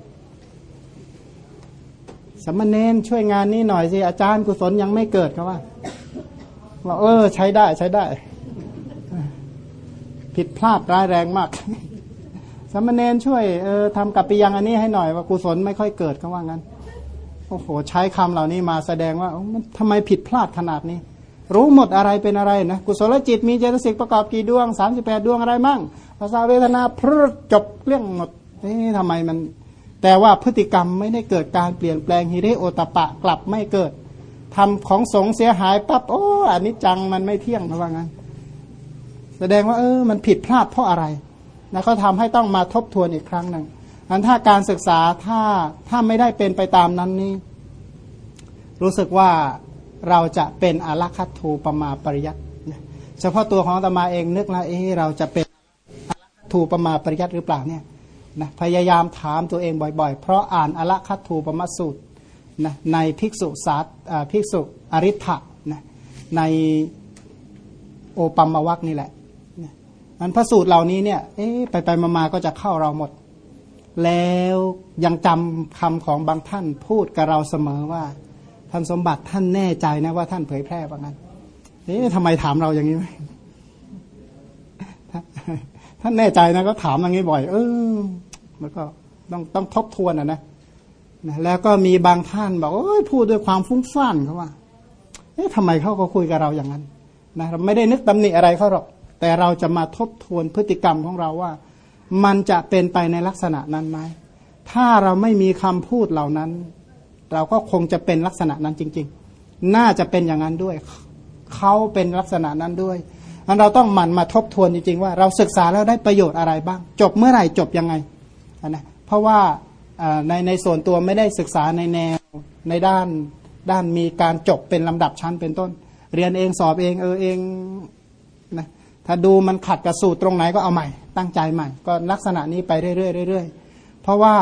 สัมมาเนนช่วยงานนี้หน่อยสิอาจารย์กุศลยังไม่เกิดเขาว่าว่าเออ ใช้ได้ใช้ได้ ผิดพลาดร้ายแรงมากสัมมาเนนช่วยเออทำกับปียังอันนี้ให้หน่อยว่ากุศลไม่ค่อยเกิดเขาว่างั้นโอ้โหใช้คำเหล่านี้มาแสดงว่ามันทำไมผิดพลาดขนาดนี้ รู้หมดอะไรเป็นอะไรนะกุศลจิตมีเจตสิกประกอบกี่ดวงสามสิบแปดดวงอะไรมั่งภาษาเวทนาพรจบเรื่องหมดนี่ทำไมมัน แต่ว่าพฤติกรรมไม่ได้เกิดการเปลี่ยนแปลงฮิริโอตปะกลับไม่เกิดทำของสงเสียหายปั๊บโอ้อันนี้จังมันไม่เที่ยงนะว่างั้น แสดงว่าเออมันผิดพลาดเพราะอะไรนะก็ทำให้ต้องมาทบทวนอีกครั้งหนึ่งอันถ้าการศึกษาถ้าถ้าไม่ได้เป็นไปตามนั้นนี่รู้สึกว่าเราจะเป็นอลัคัตทูปมาปริยัติเฉพาะตัวของตมาเองนึกแล้วเออเราจะเป็นอลัคัตทูปมาปริยัติหรือเปล่าเนี่ย นะพยายามถามตัวเองบ่อยๆ เพราะอ่านอละคัตถูปมสูตรนะในภิกษุสาภิกษุอริ t ะนะในโอปัมมวักนี่แหละนะมันพระสูตรเหล่านี้เนี่ยเอ๊ไปไปมาๆก็จะเข้าเราหมด แล้วยังจำคำของบางท่านพูดกับเราเสมอว่าท่านสมบัติท่านแน่ใจนะว่าท่านเผยแพร่ว่างั้นเอ๊ะทำไมถามเราอย่างนี้ไหมท่านแน่ใจนะก็ถามอย่างนี้บ่อย เออ มันก็ต้องต้องทบทวนอะนะนะแล้วก็มีบางท่านบอกโอ้ยพูดด้วยความฟุ้งซ่านเขาว่าเอ๊ะทำไมเขาก็คุยกับเราอย่างนั้นนะเราไม่ได้นึกตำหนิอะไรเขาหรอก แต่เราจะมาทบทวนพฤติกรรมของเราว่า มันจะเป็นไปในลักษณะนั้นไหมถ้าเราไม่มีคำพูดเหล่านั้น เราก็คงจะเป็นลักษณะนั้นจริง ๆ น่าจะเป็นอย่างนั้นด้วยเขาเป็นลักษณะนั้นด้วยอันเราต้องหมั่นมาทบทวนจริงๆว่าเราศึกษาแล้วได้ประโยชน์อะไรบ้าง จบเมื่อไหร่จบยังไง นะเพราะว่าในในส่วนตัวไม่ได้ศึกษาในแนวในด้านด้านมีการจบเป็นลำดับชั้นเป็นต้น เรียนเองสอบเองเออเองนะถ้าดูมันขัดกับสูตรตรงไหนก็เอาใหม่ ตั้งใจใหม่ ก็ลักษณะนี้ไปเรื่อยๆเรื่อยๆเพราะว่า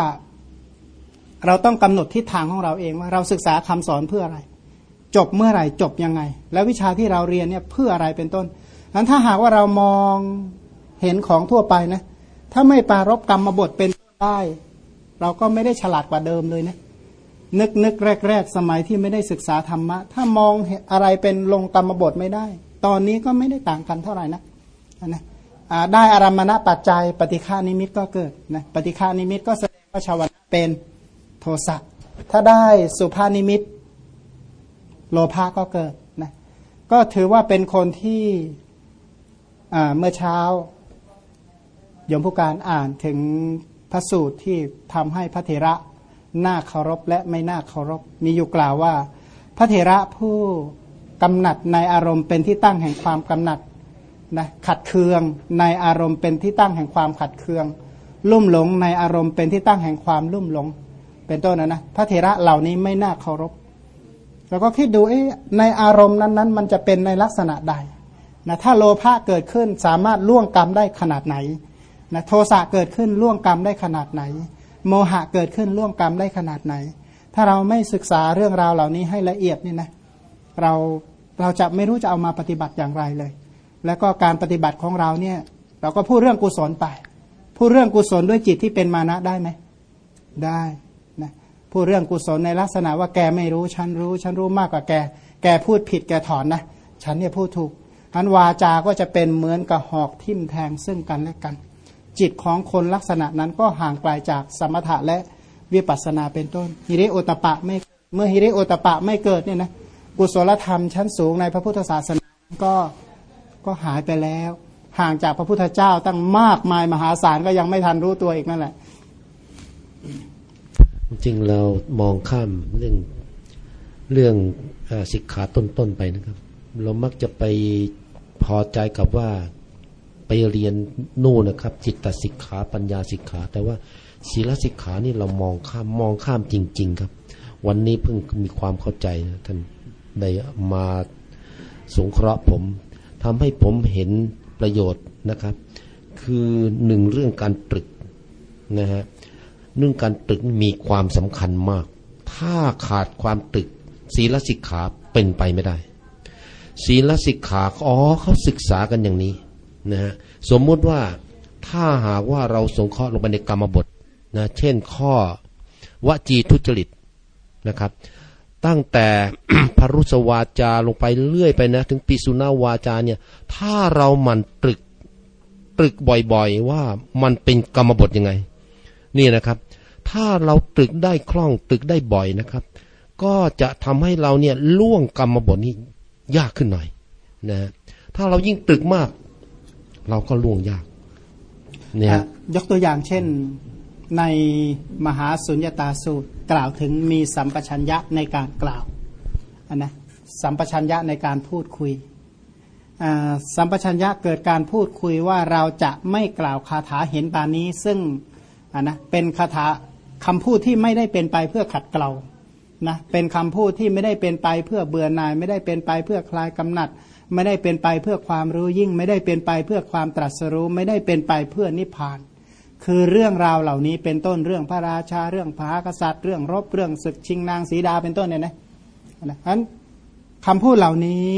เราต้องกำหนดทิศทางของเราเองว่าเราศึกษาคำสอนเพื่ออะไร จบเมื่อไหร่จบยังไง แล้ววิชาที่เราเรียนเนี่ยเพื่ออะไรเป็นต้นนั้นถ้าหากว่าเรามองเห็นของทั่วไปนะถ้าไม่ปารบกรรมมาบทเป็น ได้ เราก็ไม่ได้ฉลาดกว่าเดิมเลยนะนึกนึกแรก ๆ สมัยที่ไม่ได้ศึกษาธรรมะ ถ้ามองอะไรเป็นลงกรรมบทไม่ได้ ตอนนี้ก็ไม่ได้ต่างกันเท่าไหร่นะนะได้อารมณะปัจจัย ปฏิฆานิมิตก็เกิดนะปฏิฆานิมิตก็แสดงว่าชาวนะเป็นโทสะถ้าได้สุภานิมิต โลภะก็เกิดนะก็ถือว่าเป็นคนที่เมื่อเช้ายมผู้การอ่านถึง พระสูตรที่ทำให้พระเถระน่าเคารพและไม่น่าเคารพ มีอยู่กล่าวว่า พระเถระผู้กำหนัดในอารมณ์เป็นที่ตั้งแห่งความกำหนัดนะขัดเคืองในอารมณ์เป็นที่ตั้งแห่งความขัดเคือง ลุ่มหลงในอารมณ์เป็นที่ตั้งแห่งความลุ่มหลง เป็นต้นนะนะพระเถระเหล่านี้ไม่น่าเคารพเราก็คิดดูเอ๊ะในอารมณ์นั้นๆ มันจะเป็นในลักษณะใดนะถ้าโลภะเกิดขึ้นสามารถล่วงกรรมได้ขนาดไหน นะโทสะเกิดขึ้นล่วงกรรมได้ขนาดไหน โมหะเกิดขึ้นล่วงกรรมได้ขนาดไหน ถ้าเราไม่ศึกษาเรื่องราวเหล่านี้ให้ละเอียดนี่นะเราเราจะไม่รู้จะเอามาปฏิบัติอย่างไรเลย แล้วก็การปฏิบัติของเราเนี่ย เราก็พูดเรื่องกุศลไป พูดเรื่องกุศลด้วยจิตที่เป็นมานะได้ไหมได้นะพูดเรื่องกุศลในลักษณะว่าแกไม่รู้ฉันรู้ ฉันรู้มากกว่าแก แกพูดผิดแกถอนนะฉันเนี่ยพูดถูกอันวาจาก็จะเป็นเหมือนกับหอกทิ่มแทงซึ่งกันและกัน จิตของคนลักษณะนั้นก็ห่างไกลาจากสมถะและวิปัสสนาเป็นต้น ฮิริโอตปะไม่เมื่อฮิริโอตปะไม่เกิดเนี่ยนะกุศลธรรมชั้นสูงในพระพุทธศาสนาก็ก็หายไปแล้ว ห่างจากพระพุทธเจ้าตั้งมากมายมหาศาลก็ยังไม่ทันรู้ตัวอีกนั่นแหละ จริงเรามองข้ามเรื่องเรื่องอสิกขาต้นๆไปนะครับ เรามักจะไปพอใจกับว่า ไปเรียนนู่นนะครับ จิตตสิกขาปัญญาสิกขา แต่ว่าศีลสิกขานี่เรามองข้ามมองข้ามจริง ๆ ครับ วันนี้เพิ่งมีความเข้าใจนะท่านได้มาสงเคราะห์ผมทำให้ผมเห็นประโยชน์นะครับ คือหนึ่งเรื่องการตรึกนะฮะเรื่องการตรึกมีความสำคัญมาก ถ้าขาดความตรึก ศีลสิกขาเป็นไปไม่ได้ ศีลสิกขาอ๋อเขาศึกษากันอย่างนี้ นะฮะสมมุติว่าถ้าหากว่าเราสงเคราะห์ลงไปในกรรมบทนะเช่นข้อวจีทุจริตนะครับ ตั้งแต่พรุสวาจาลงไปเรื่อยไปนะ ถึงปีสุนาวาจาเนี่ย ถ้าเรามันตรึกตรึกบ่อยๆ ว่ามันเป็นกรรมบทยังไง นี่นะครับ ถ้าเราตรึกได้คล่องตรึกได้บ่อยนะครับ ก็จะทำให้เราเนี่ยล่วงกรรมบทนี้ยากขึ้นหน่อยนะถ้าเรายิ่งตรึกมาก เราก็ล่วงยากเนี่ยยกตัวอย่างเช่นในมหาสุญญตาสูตรกล่าวถึงมีสัมปชัญญะในการกล่าวอันนะสัมปชัญญะในการพูดคุยสัมปชัญญะเกิดการพูดคุยว่าเราจะไม่กล่าวคาถาเห็นปานนี้ ซึ่งอันนะเป็นคาถาคำพูดที่ไม่ได้เป็นไปเพื่อขัดเกลานะเป็นคำพูดที่ไม่ได้เป็นไปเพื่อเบื่อหน่าย ไม่ได้เป็นไปเพื่อคลายกำหนัด ไม่ได้เป็นไปเพื่อความรู้ยิ่ง ไม่ได้เป็นไปเพื่อความตรัสรู้ ไม่ได้เป็นไปเพื่อนิพพาน คือเรื่องราวเหล่านี้เป็นต้นเรื่องพระราชาเรื่องพระกษัตริย์ เรื่องรบเรื่องศึกชิงนางสีดาเป็นต้นเนี่ยนะนะฉะนั้นคำพูดเหล่านี้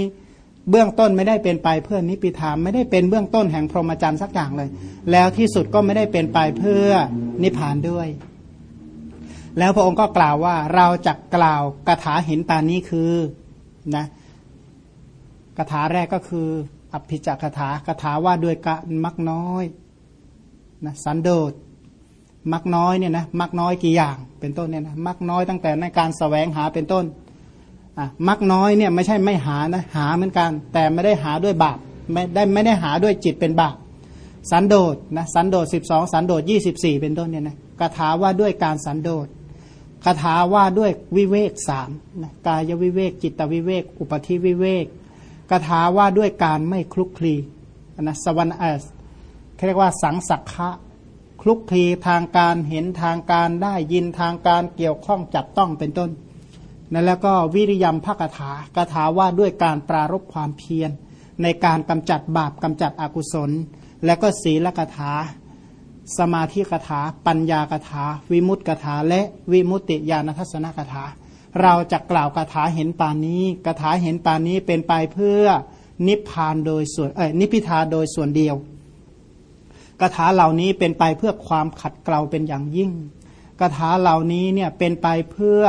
เบื้องต้นไม่ได้เป็นไปเพื่อนิพิธามไม่ได้เป็นเบื้องต้นแห่งพรหมจรรย์สักอย่างเลย แล้วที่สุดก็ไม่ได้เป็นไปเพื่อนิพพานด้วย แล้วพระองค์ก็กล่าวว่าเราจะกล่าวคาถาเห็นปานนี้คือนะ คาถาแรกก็คืออภิจักคาถาคาถาว่าด้วยกะมักน้อยนะสันโดษมักน้อยเนี่ยนะมักน้อยกี่อย่างเป็นต้นเนี่ยนะมักน้อยตั้งแต่ในการสแสวงหาเป็นต้นอะมักน้อยเนี่ยไม่ใช่ไม่หานะหาเหมือนกัน แต่ไม่ได้หาด้วยบาปไม่ได้ไม่ได้หาด้วยจิตเป็นบาปสันโดษนะสันโดษสิบสองสันโดษยี่สิบสี่เป็นต้นเนี่ยนะคาถาว่าด้วยการสันโดษคาถาว่าด้วยวิเวกสามนะกายวิเวกจิตวิเวก อุปธิวิเวก คาถาว่าด้วยการไม่คลุกคลีนะสวรรค์เรียกว่าสังสักขะคลุกคลีทางการเห็นทางการได้ยินทางการเกี่ยวข้องจับต้องเป็นต้นนั่นแล้วก็วิริยมภกถากถาว่าด้วยการปรารบความเพียร ในการกำจัดบาปกำจัดอกุศล และก็ศีลกถา สมาธิกถา ปัญญากถา วิมุตติกถา และวิมุตติญาณทัศนกถา เราจะกล่าวกถาเห็นปานนี้กถาเห็นปานนี้เป็นไปเพื่อนิพพานโดยส่วนเอ้ยนิพิทาโดยส่วนเดียวคาถาเหล่านี้เป็นไปเพื่อความขัดเกลาเป็นอย่างยิ่งคาถาเหล่านี้เนี่ยเป็นไปเพื่อ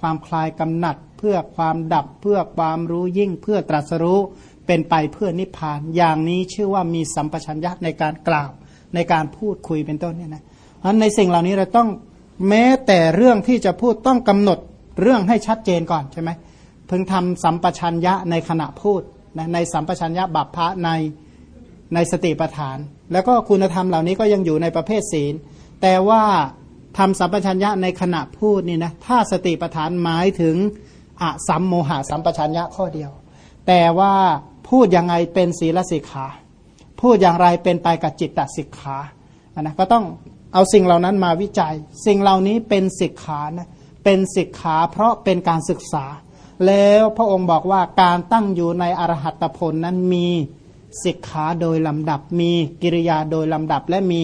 ความคลายกำหนัด เพื่อความดับเพื่อความรู้ยิ่ง เพื่อตรัสรู้เป็นไปเพื่อนิพพาน อย่างนี้ชื่อว่ามีสัมปชัญญะในการกล่าวในการพูดคุยเป็นต้นเนี่ยนะเพราะในสิ่งเหล่านี้เราต้องแม้แต่เรื่องที่จะพูดต้องกำหนด เรื่องให้ชัดเจนก่อนใช่ไหมพึงทำสัมปชัญญะในขณะพูดนะในสัมปชัญญะบัพพะในในสติปัฏฐาน แล้วก็คุณธรรมเหล่านี้ก็ยังอยู่ในประเภทศีล แต่ว่าทำสัมปชัญญะในขณะพูดนี่นะถ้าสติปัฏฐานหมายถึงอะสัมโมหะสัมปชัญญะข้อเดียว แต่ว่าพูดยังไงเป็นศีลสิกขาพูดอย่างไรเป็นไปกับจิตตสิกขาอันนะก็ต้องเอาสิ่งเหล่านั้นมาวิจัย สิ่งเหล่านี้เป็นสิกขานะ เป็นสิกขาเพราะเป็นการศึกษา แล้วพระองค์บอกว่าการตั้งอยู่ในอรหัตผลนั้นมีสิกขาโดยลำดับ มีกิริยาโดยลำดับ และมี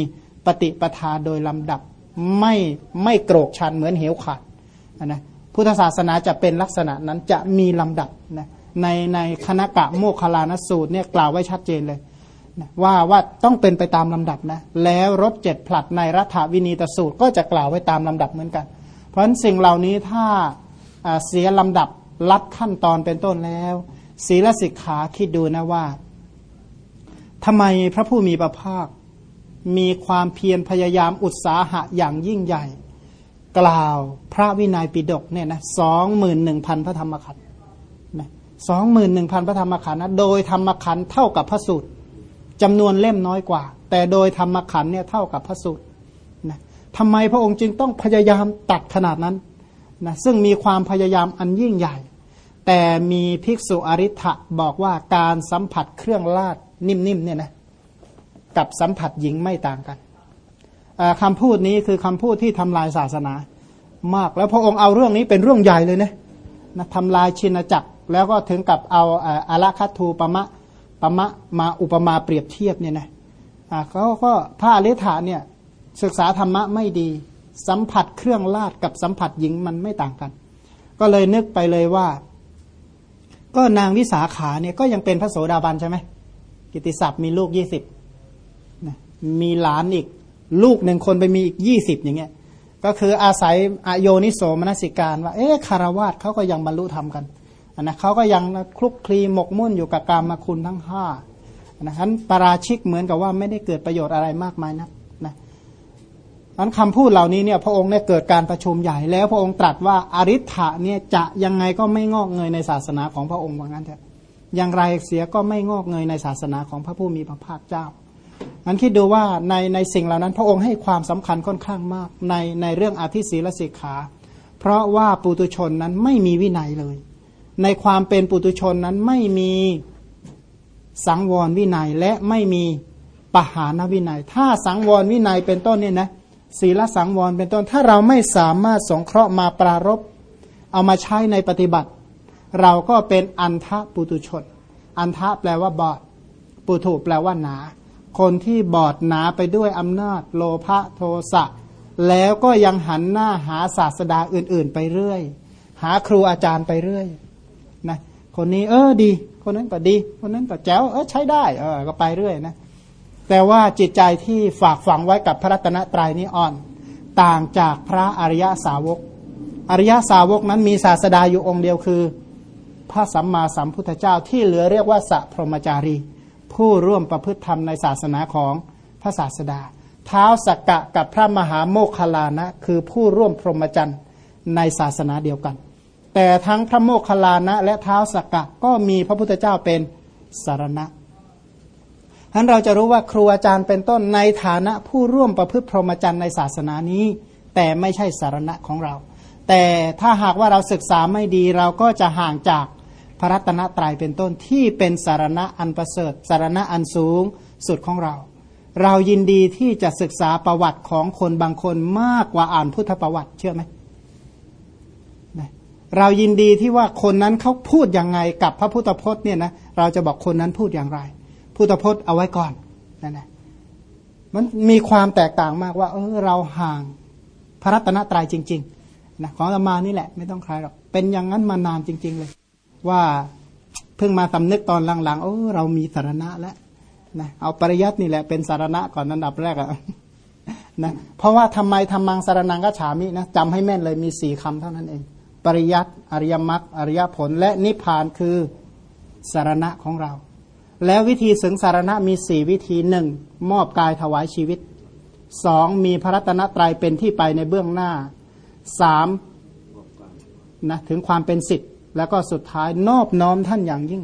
ปฏิปทาโดยลำดับ ไม่ไม่โกรกชันเหมือนเหวขาดนะพุทธศาสนาจะเป็นลักษณะนั้นจะมีลำดับนะในในคณะกะโมคลานสูตรเนี่ยกล่าวไว้ชัดเจนเลยว่าว่าต้องเป็นไปตามลำดับนะแล้วรบเจ็ดผลัดในรัฐวินีตสูตรก็จะกล่าวไว้ตามลำดับเหมือนกัน เพราะฉะนั้นสิ่งเหล่านี้ถ้าเสียลำดับลัดขั้นตอนเป็นต้นแล้ว ศีลสิกขาคิดดูนะว่าทำไมพระผู้มีพระภาค มีความเพียรพยายามอุตสาหะอย่างยิ่งใหญ่ กล่าวพระวินัยปิฎกเนี่ยนะสองหมื่นหนึ่งพันพระธรรมขันธ์สองหมื่นหนึ่งพันพระธรรมขันธ์นะโดยธรรมขันธ์เท่ากับพระสูตรจำนวนเล่มน้อยกว่า แต่โดยธรรมขันธ์เนี่ยเท่ากับพระสูตร ทำไมพระองค์จึงต้องพยายามตัดขนาดนั้นนะซึ่งมีความพยายามอันยิ่งใหญ่ แต่มีภิกษุอริ t ะบอกว่าการสัมผัสเครื่องลาดนิ่มๆเนี่ยนะกับสัมผัสหญิงไม่ต่างกันอ่าคำพูดนี้คือคำพูดที่ทำลายศาสนามาก แล้วพระองค์เอาเรื่องนี้เป็นเรื่องใหญ่เลยนะนะทำลายชินจักร แล้วก็ถึงกับเอาอาอาราคัตทูปะมะปะมะมาอุปมาเปรียบเทียบเนี่ยนะเขาก็พระอริ t ะเนี่ย ศึกษาธรรมะไม่ดี สัมผัสเครื่องลาดกับสัมผัสหญิงมันไม่ต่างกัน ก็เลยนึกไปเลยว่า ก็นางวิสาขาเนี่ยก็ยังเป็นพระโสดาบันใช่ไหมกิติศัพท์มีลูกยี่สิบมีหลานอีก ลูกหนึ่งคนไปมีอีกยี่สิบอย่างเงี้ยก็คืออาศัยอโยนิโสมนสิการว่า เอ๊ะคารวาสเขาก็ยังบรรลุธรรมกันนนะเขาก็ยังคลุกคลีหมกมุ่นอยู่กับกรรมคุณทั้งห้านะฉะนั้นปราชิกเหมือนกับว่าไม่ได้เกิดประโยชน์อะไรมากมายนะนะ นั้นคำพูดเหล่านี้เนี่ยพระองค์เนี่ยเกิดการประชุมใหญ่แล้วพระองค์ตรัสว่าอริ t ะเนี่ยจะยังไงก็ไม่งอกเงยในศาสนาของพระองค์ว่างั้นเถอะอย่างไรเสียก็ไม่งอกเงยในศาสนาของพระผู้มีพระภาคเจ้านั้นคิดดูว่าในในสิ่งเหล่านั้น พระองค์ให้ความสำคัญค่อนข้างมาก ในในเรื่องอธิศีลสิกขา เพราะว่าปุตุชนนั้นไม่มีวินัยเลย ในความเป็นปุตุชนนั้นไม่มีสังวรวินัยและไม่มีปหานวินัย ถ้าสังวรวินัยเป็นต้นเนี่ยนะ ศีลสังวรเป็นต้น ถ้าเราไม่สามารถสงเคราะห์มาปรารบเอามาใช้ในปฏิบัติ เราก็เป็นอันทะปุตุชน อันทะแปลว่าบอด ปุถุแปลว่าหนา คนที่บอดหนาไปด้วยอำนาจ โลภะโทสะ แล้วก็ยังหันหน้าหาศาสดาอื่น ๆ ไปเรื่อย หาครูอาจารย์ไปเรื่อยนะคนนี้เออดี คนนั้นก็ดี คนนั้นก็แจ๋วเออใช้ได้เออก็ไปเรื่อยนะ แต่ว่าจิตใจที่ฝากฝังไว้กับพระรัตนตรัยนี้อ่อน ต่างจากพระอริยสาวก อริยสาวกนั้นมีศาสดาอยู่องค์เดียวคือ พระสัมมาสัมพุทธเจ้าที่เหลือเรียกว่าสัพพรมจารี ผู้ร่วมประพฤติธรรมในศาสนาของพระศาสดา เท้าสักกะกับพระมหาโมคคลานะ คือผู้ร่วมพรหมจรรย์ในศาสนาเดียวกัน แต่ทั้งพระโมคคลานะและเท้าสักกะก็มีพระพุทธเจ้าเป็นสารณะ นั้นเราจะรู้ว่าครูอาจารย์เป็นต้นในฐานะผู้ร่วมประพฤติพรหมจรรย์ในศาสนานี้ แต่ไม่ใช่สารณะของเรา แต่ถ้าหากว่าเราศึกษาไม่ดีเราก็จะห่างจากพระรัตนตรัยเป็นต้นที่เป็นสารณะอันประเสริฐ สารณะอันสูงสุดของเรา เรายินดีที่จะศึกษาประวัติของคนบางคนมากกว่าอ่านพุทธประวัติเชื่อไหมเรายินดีที่ว่าคนนั้นเขาพูดยังไงกับพระพุทธพจน์เนี่ยนะเราจะบอกคนนั้นพูดอย่างไร พุทธพจน์เอาไว้ก่อนนั่นแหละมันมีความแตกต่างมากว่า เออเราห่างพระรัตนตรัยจริงๆนะของอาตมานี่แหละไม่ต้องใครหรอกเป็นอย่างนั้นมานานจริง ๆ เลย ว่าเพิ่งมาสำนึกตอนหลังๆโอ้เรามีสารณะแล้วนะเอาปริยัตินี่แหละเป็นสารณะก่อนอันดับแรกอะนะเพราะว่าทำไมทำมังสารนังก็ฉามินะจำให้แม่นเลยมีสี่คำเท่านั้นเอง ปริยัติอริยมรรคอริยผลและนิพพานคือสารณะของเรา แล้ววิธีสึงสารณะมีสี่วิธีหนึ่งมอบกายถวายชีวิตสองมีพระรัตนตรัยเป็นที่ไปในเบื้องหน้าสามนะถึงความเป็นสิทธิ์ แล้วก็สุดท้ายนอบน้อมท่านอย่างยิ่ง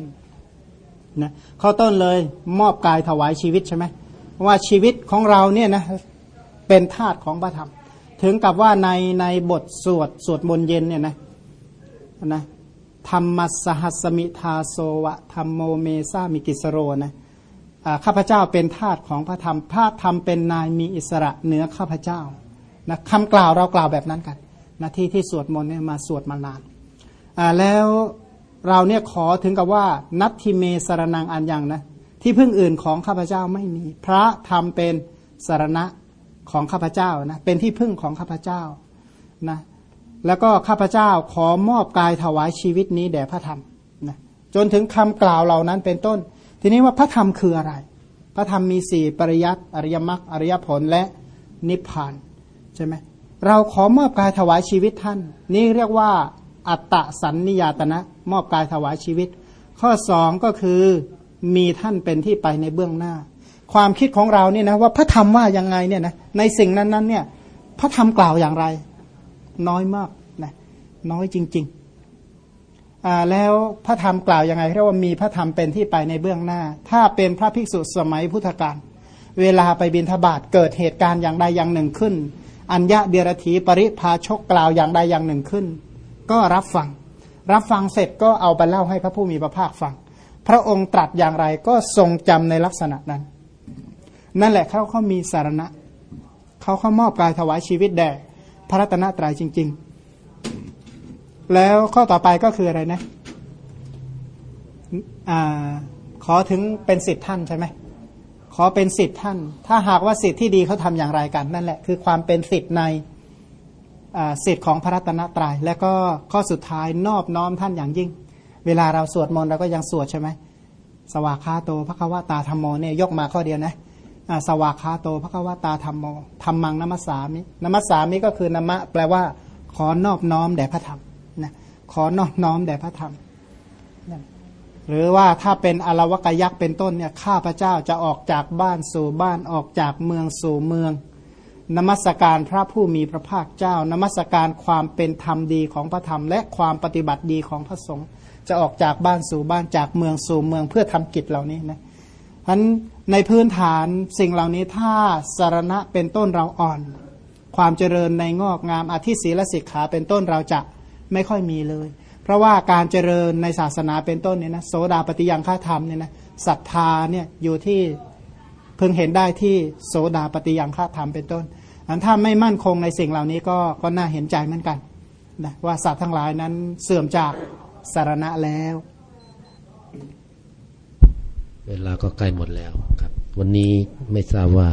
นะข้อต้นเลยมอบกายถวายชีวิตใช่ไหมว่าชีวิตของเราเนี่ยนะเป็นทาสของพระธรรม ถึงกับว่าในในบทสวดสวดมนต์เย็นเนี่ยนะนะ ธัมมัสสาหัสมิทาโสวะธัมโมเม สามิกิสสะโรนะข้าพเจ้าเป็นทาสของพระธรรมพระธรรมเป็นนายมีอิสระเหนือข้าพเจ้านะคำกล่าวเรากล่าวแบบนั้นกันนะที่ที่สวดมนต์เนี่ยมาสวดมานานแล้วเราเนี่ยขอถึงกับว่า นัตทิเมสรนังอันยังนะที่พึ่งอื่นของข้าพเจ้าไม่มี พระธรรมเป็นสารณะของข้าพเจ้านะเป็นที่พึ่งของข้าพเจ้านะ แล้วก็ข้าพเจ้าขอมอบกายถวายชีวิตนี้แด่พระธรรมนะจนถึงคำกล่าวเหล่านั้นเป็นต้น ทีนี้ว่าพระธรรมคืออะไร พระธรรมมีสี่ปริยัติอริยมรรคอริยผลและนิพพานใช่ไหมเราขอมอบกายถวายชีวิตท่าน นี่เรียกว่าอัตตสันนิยตนะ มอบกายถวายชีวิต ข้อสองก็คือมีท่านเป็นที่ไปในเบื้องหน้า ความคิดของเราเนี่ยนะว่าพระธรรมว่ายังไงเนี่ยนะในสิ่งนั้นๆเนี่ยพระธรรมกล่าวอย่างไร น้อยมากนะน้อยจริงๆอ่าแล้วพระธรรมกล่าวยังไงเรียกว่ามีพระธรรมเป็นที่ไปในเบื้องหน้า ถ้าเป็นพระภิกษุสมัยพุทธกาลเวลาไปบิณฑบาตเกิดเหตุการณ์อย่างใดอย่างหนึ่งขึ้น อัญญะเดียรถีปริพาชกกล่าวอย่างใดอย่างหนึ่งขึ้น ก็รับฟัง รับฟังเสร็จก็เอาไปเล่าให้พระผู้มีพระภาคฟัง พระองค์ตรัสอย่างไรก็ทรงจำในลักษณะนั้น นั่นแหละเขาเขามีสารณะ เขาเขามอบกายถวายชีวิตแด่ พระรัตนตรัยจริง ๆ แล้วข้อต่อไปก็คืออะไรนะอขอถึงเป็นสิทธิ์ท่านใช่ไหมขอเป็นสิทธิ์ท่าน ถ้าหากว่าสิทธิ์ที่ดีเขาทำอย่างไรกันนั่นแหละ คือความเป็นสิทธิ์ในสิทธิ์ของพระรัตนตรยัยและก็ข้อสุดท้ายนอบน้อมท่านอย่างยิ่ง เวลาเราสวดมนต์เราก็ยังสวดใช่ไหมสวากขาโตพระควตาธรรมโมเนี่ยยกมาข้อเดียวนะ สวากขาโตพระควตาธรรมโมธรรมังนัมสามินัมสามิก็คือนมะแปลว่า ขอนอบน้อมแด่พระธรรมนะขอนอบน้อมแด่พระธรรมหรือว่าถ้าเป็นอลวกยักษ์เป็นต้นเนี่ยข้าพระเจ้าจะออกจากบ้านสู่บ้านออกจากเมืองสู่เมือง นมัสการพระผู้มีพระภาคเจ้า นมัสการความเป็นธรรมดีของพระธรรม และความปฏิบัติดีของพระสงฆ์จะออกจากบ้านสู่บ้านจากเมืองสู่เมืองเพื่อทำกิจเหล่านี้นะฉะนั้นในพื้นฐานสิ่งเหล่านี้ถ้าสารณะเป็นต้นเราอ่อน ความเจริญในงอกงามอธิศีลสิกขาเป็นต้นเราจะไม่ค่อยมีเลย เพราะว่าการเจริญในศาสนาเป็นต้นเนี่ยนะโสดาปฏิยังฆาธรรมเนี่ยนะศรัทธาเนี่ยอยู่ที่เพิ่งเห็นได้ที่โสดาปฏิยังฆาธรรมเป็นต้นอันถ้าไม่มั่นคงในสิ่งเหล่านี้ก็ก็น่าเห็นใจเหมือนกันนะว่าสัตว์ทั้งหลายนั้นเสื่อมจากสารณะแล้ว เวลาก็ใกล้หมดแล้วครับ วันนี้ไม่ทราบว่า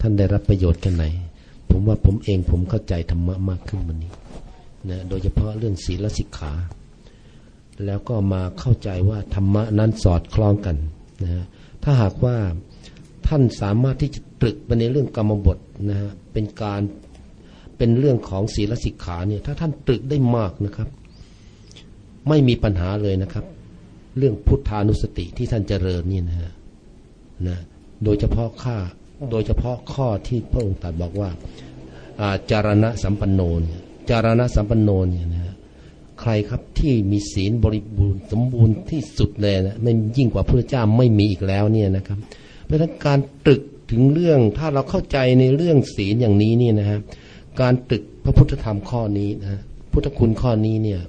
ท่านได้รับประโยชน์แค่ไหน ผมว่าผมเองผมเข้าใจธรรมะมากขึ้นวันนี้นะโดยเฉพาะเรื่องศีลสิกขา แล้วก็มาเข้าใจว่าธรรมะนั้นสอดคล้องกันนะฮะถ้าหากว่าท่านสามารถที่จะตรึกไปในเรื่องกรรมบทนะฮะเป็นการเป็นเรื่องของศีลสิกขาเนี่ยถ้าท่านตรึกได้มากนะครับ ไม่มีปัญหาเลยนะครับ เรื่องพุทธานุสติที่ท่านเจริญนี่นะฮะนะโดยเฉพาะข้าโดยเฉพาะข้อที่พระองค์ตรัสบอกว่าจารณะสัมปันโนเนี่ยจารณะสัมปันโนเนี่ยนะใครครับที่มีศีลบริบูรณ์สมบูรณ์ที่สุดเลยนะไม่ยิ่งกว่าพระเจ้าไม่มีอีกแล้วเนี่ยนะครับ เพราะฉะนั้นการตรึกถึงเรื่องถ้าเราเข้าใจในเรื่องศีลอย่างนี้เนี่ยนะฮะการตรึกพระพุทธธรรมข้อนี้นะพุทธคุณข้อนี้เนี่ย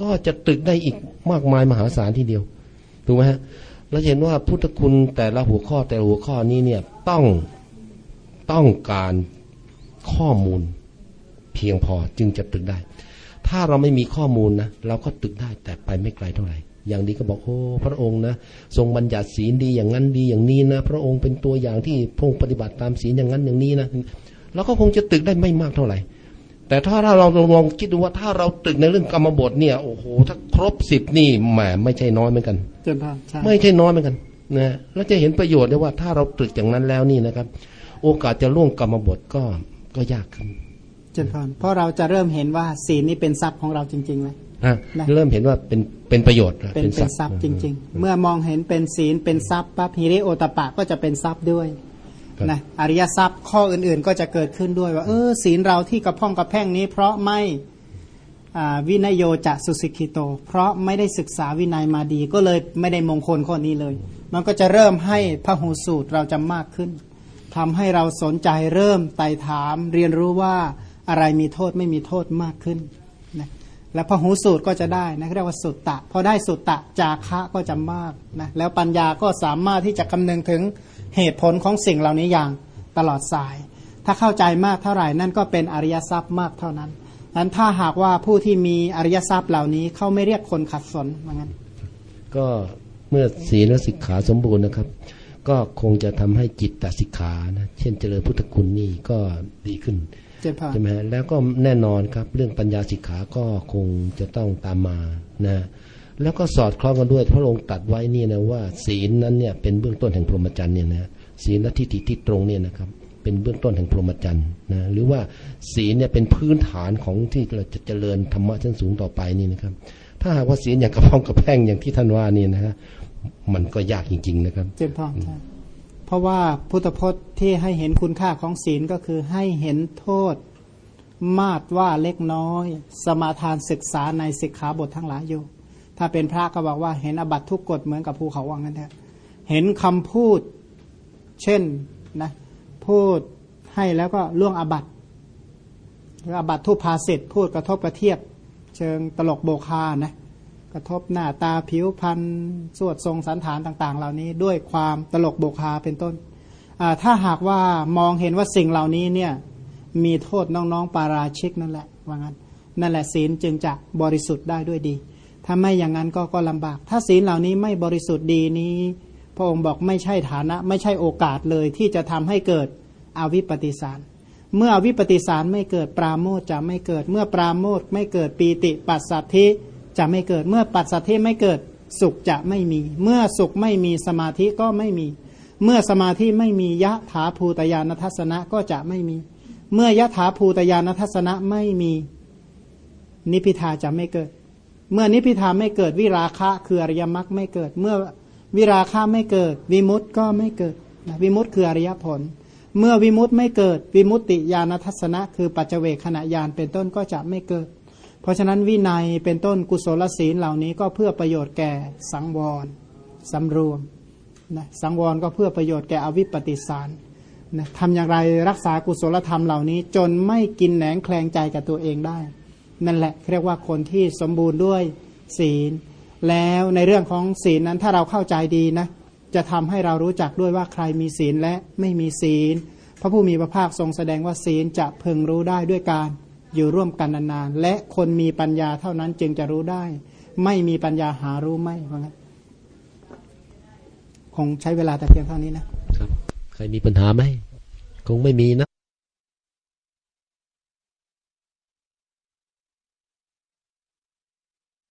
ก็จะตรึกได้อีกมากมายมหาศาลทีเดียวถูกไหมฮะเราเห็นว่าพุทธคุณแต่ละหัวข้อแต่ละหัวข้อนี้เนี่ยต้องต้องการข้อมูลเพียงพอจึงจะตึกได้ ถ้าเราไม่มีข้อมูลนะเราก็ตึกได้แต่ไปไม่ไกลเท่าไหร่ อย่างนี้ก็บอกโอ้พระองค์นะทรงบัญญัติศีลดีอย่างนั้นดีอย่างนี้นะ พระองค์เป็นตัวอย่างที่พงปฏิบัติตามศีลอย่างนั้นอย่างนี้นะเราก็คงจะตึกได้ไม่มากเท่าไหร่ แต่ถ้าเราลองคิดดูว่าถ้าเราตึกในเรื่องกรรมบทเนี่ยโอ้โหถ้าครบสิบนี่แหมไม่ใช่น้อยเหมือนกันไม่ใช่น้อยเหมือนกันนะแล้วจะเห็นประโยชน์ได้ว่าถ้าเราตึกอย่างนั้นแล้วนี่นะครับ โอกาสจะล่วงกรรมบทก็ก็ยากขึ้นจนพรเพราะเราจะเริ่มเห็นว่าศีลนี้เป็นทรัพย์ของเราจริงๆเลยเริ่มเห็นว่าเป็นเป็นประโยชน์เป็นเป็นทรัพย์จริง ๆ เมื่อมองเห็นเป็นศีลเป็นทรัพย์ปั๊บฮิริโอตปะก็จะเป็นทรัพย์ด้วย นะอริยทรัพย์ข้ออื่นๆก็จะเกิดขึ้นด้วยว่า เออศีลเราที่กระพ่องกระแพ่งนี้ เพราะไม่วินัยโยจะสุสิกิโต เพราะไม่ได้ศึกษาวินัยมาดีก็เลยไม่ได้มงคลข้อนี้เลย มันก็จะเริ่มให้พระหูสูตรเราจะมากขึ้นทำให้เราสนใจเริ่มไต่ถาม เรียนรู้ว่าอะไรมีโทษไม่มีโทษมากขึ้นนะและพอหูสูตรก็จะได้นะเรียกว่าสุตตะพอได้สุตตะจาคะก็จะมากนะแล้วปัญญาก็สามารถที่จะคำนึงถึง เหตุผลของสิ่งเหล่านี้อย่างตลอดสาย ถ้าเข้าใจมากเท่าไหร่นั่นก็เป็นอริยทรัพย์มากเท่านั้นนั้นถ้าหากว่าผู้ที่มีอริยทรัพย์เหล่านี้เขาไม่เรียกคนขัดสนเหมือนกันก็เมื่อศีลสิกขาสมบูรณ์นะครับ ก็คงจะทำให้จิตตสิกขานะเช่นเจริญพุทธคุณนี่ก็ดีขึ้นใช่ไหมแล้วก็แน่นอนครับ เรื่องปัญญาสิกขาก็คงจะต้องตามมานะ แล้วก็สอดคล้องกันด้วยพระองค์ตัดไว้นี่นะว่า ศีลนั้นเนี่ยเป็นเบื้องต้นแห่งพรหมจรรย์เนี่ยนะศีลและทิฏฐิที่ตรงเนี่ยนะครับเป็นเบื้องต้นแห่งพรหมจรรย์นะหรือว่าศีลเนี่ยเป็นพื้นฐานของที่เราจะเจริญธรรมะชั้นสูงต่อไปนี่นะครับ ถ้าหากว่าศีลอย่างกระพองกระแพงอย่างที่ท่านว่านี่นะฮะมันก็ยากจริง ๆ นะครับเจนพรใช่เพราะว่าพุทธพจน์ที่ให้เห็นคุณค่าของศีลก็คือให้เห็นโทษมาดว่าเล็กน้อย สมาทานศึกษาในสิกขาบททั้งหลายอยู่ ถ้าเป็นพระก็บอกว่าเห็นอบัตทุกกฎเหมือนกับภูเขาวังกันเถอะเห็นคำพูด เช่นนะพูดให้แล้วก็ล่วงอบัตหรืออบัตทุพาสิทธ์พูดกระทบกระเทียบ เชิงตลกโบคานะกระทบหน้าตาผิวพรรณสวดทรงสันฐานต่าง ๆ เหล่านี้ด้วยความตลกโบคาเป็นต้น ถ้าหากว่ามองเห็นว่าสิ่งเหล่านี้เนี่ยมีโทษน้องๆปาราชิกนั่นแหละว่างั้นนั่นแหละศีลจึงจะบริสุทธิ์ได้ด้วยดี ถ้าไม่อย่างนั้นก็ก็ลำบาก ถ้าศีลเหล่านี้ไม่บริสุทธิ์ดีนี้ พระองค์บอกไม่ใช่ฐานะ ไม่ใช่โอกาสเลยที่จะทำให้เกิดอวิปปิสาร เมื่ออวิปปิสารไม่เกิดปราโมทจะไม่เกิด เมื่อปราโมทไม่เกิดปีติปัสสัทธิจะไม่เกิด เมื่อปัสสัทธิไม่เกิดสุขจะไม่มี เมื่อสุขไม่มีสมาธิก็ไม่มี เมื่อสมาธิไม่มียะถาภูตยานทัศนะก็จะไม่มี เมื่อยะถาภูตยานทัศนะไม่มี นิพพิทาจะไม่เกิด เมื่อนิพพิทาไม่เกิดวิราคะคืออริยมรรคไม่เกิด เมื่อวิราคะไม่เกิด วิมุตต์ก็ไม่เกิดนะวิมุตต์คืออริยผล เมื่อวิมุตต์ไม่เกิด วิมุตติญาณทัศนะ คือปัจเจเวขณะญาณเป็นต้นก็จะไม่เกิด เพราะฉะนั้นวินัยเป็นต้นกุศลศีลเหล่านี้ก็เพื่อประโยชน์แก่สังวรสำรวมนะสังวรก็เพื่อประโยชน์แก่อวิปปิสารนะทำอย่างไรรักษากุศลธรรมเหล่านี้ จนไม่กินแหนงแคลงใจกับตัวเองได้ นั่นแหละเรียกว่าคนที่สมบูรณ์ด้วยศีล แล้วในเรื่องของศีลนั้นถ้าเราเข้าใจดีนะจะทำให้เรารู้จักด้วยว่าใครมีศีลและไม่มีศีล พระผู้มีพระภาคทรงแสดงว่าศีลจะพึงรู้ได้ด้วยการอยู่ร่วมกันนานๆ และคนมีปัญญาเท่านั้นจึงจะรู้ได้ ไม่มีปัญญาหารู้ไม่เพราะงั้นคงใช้เวลาแต่เพียงเท่านี้นะครับ ใครมีปัญหาไหมคงไม่มีนะ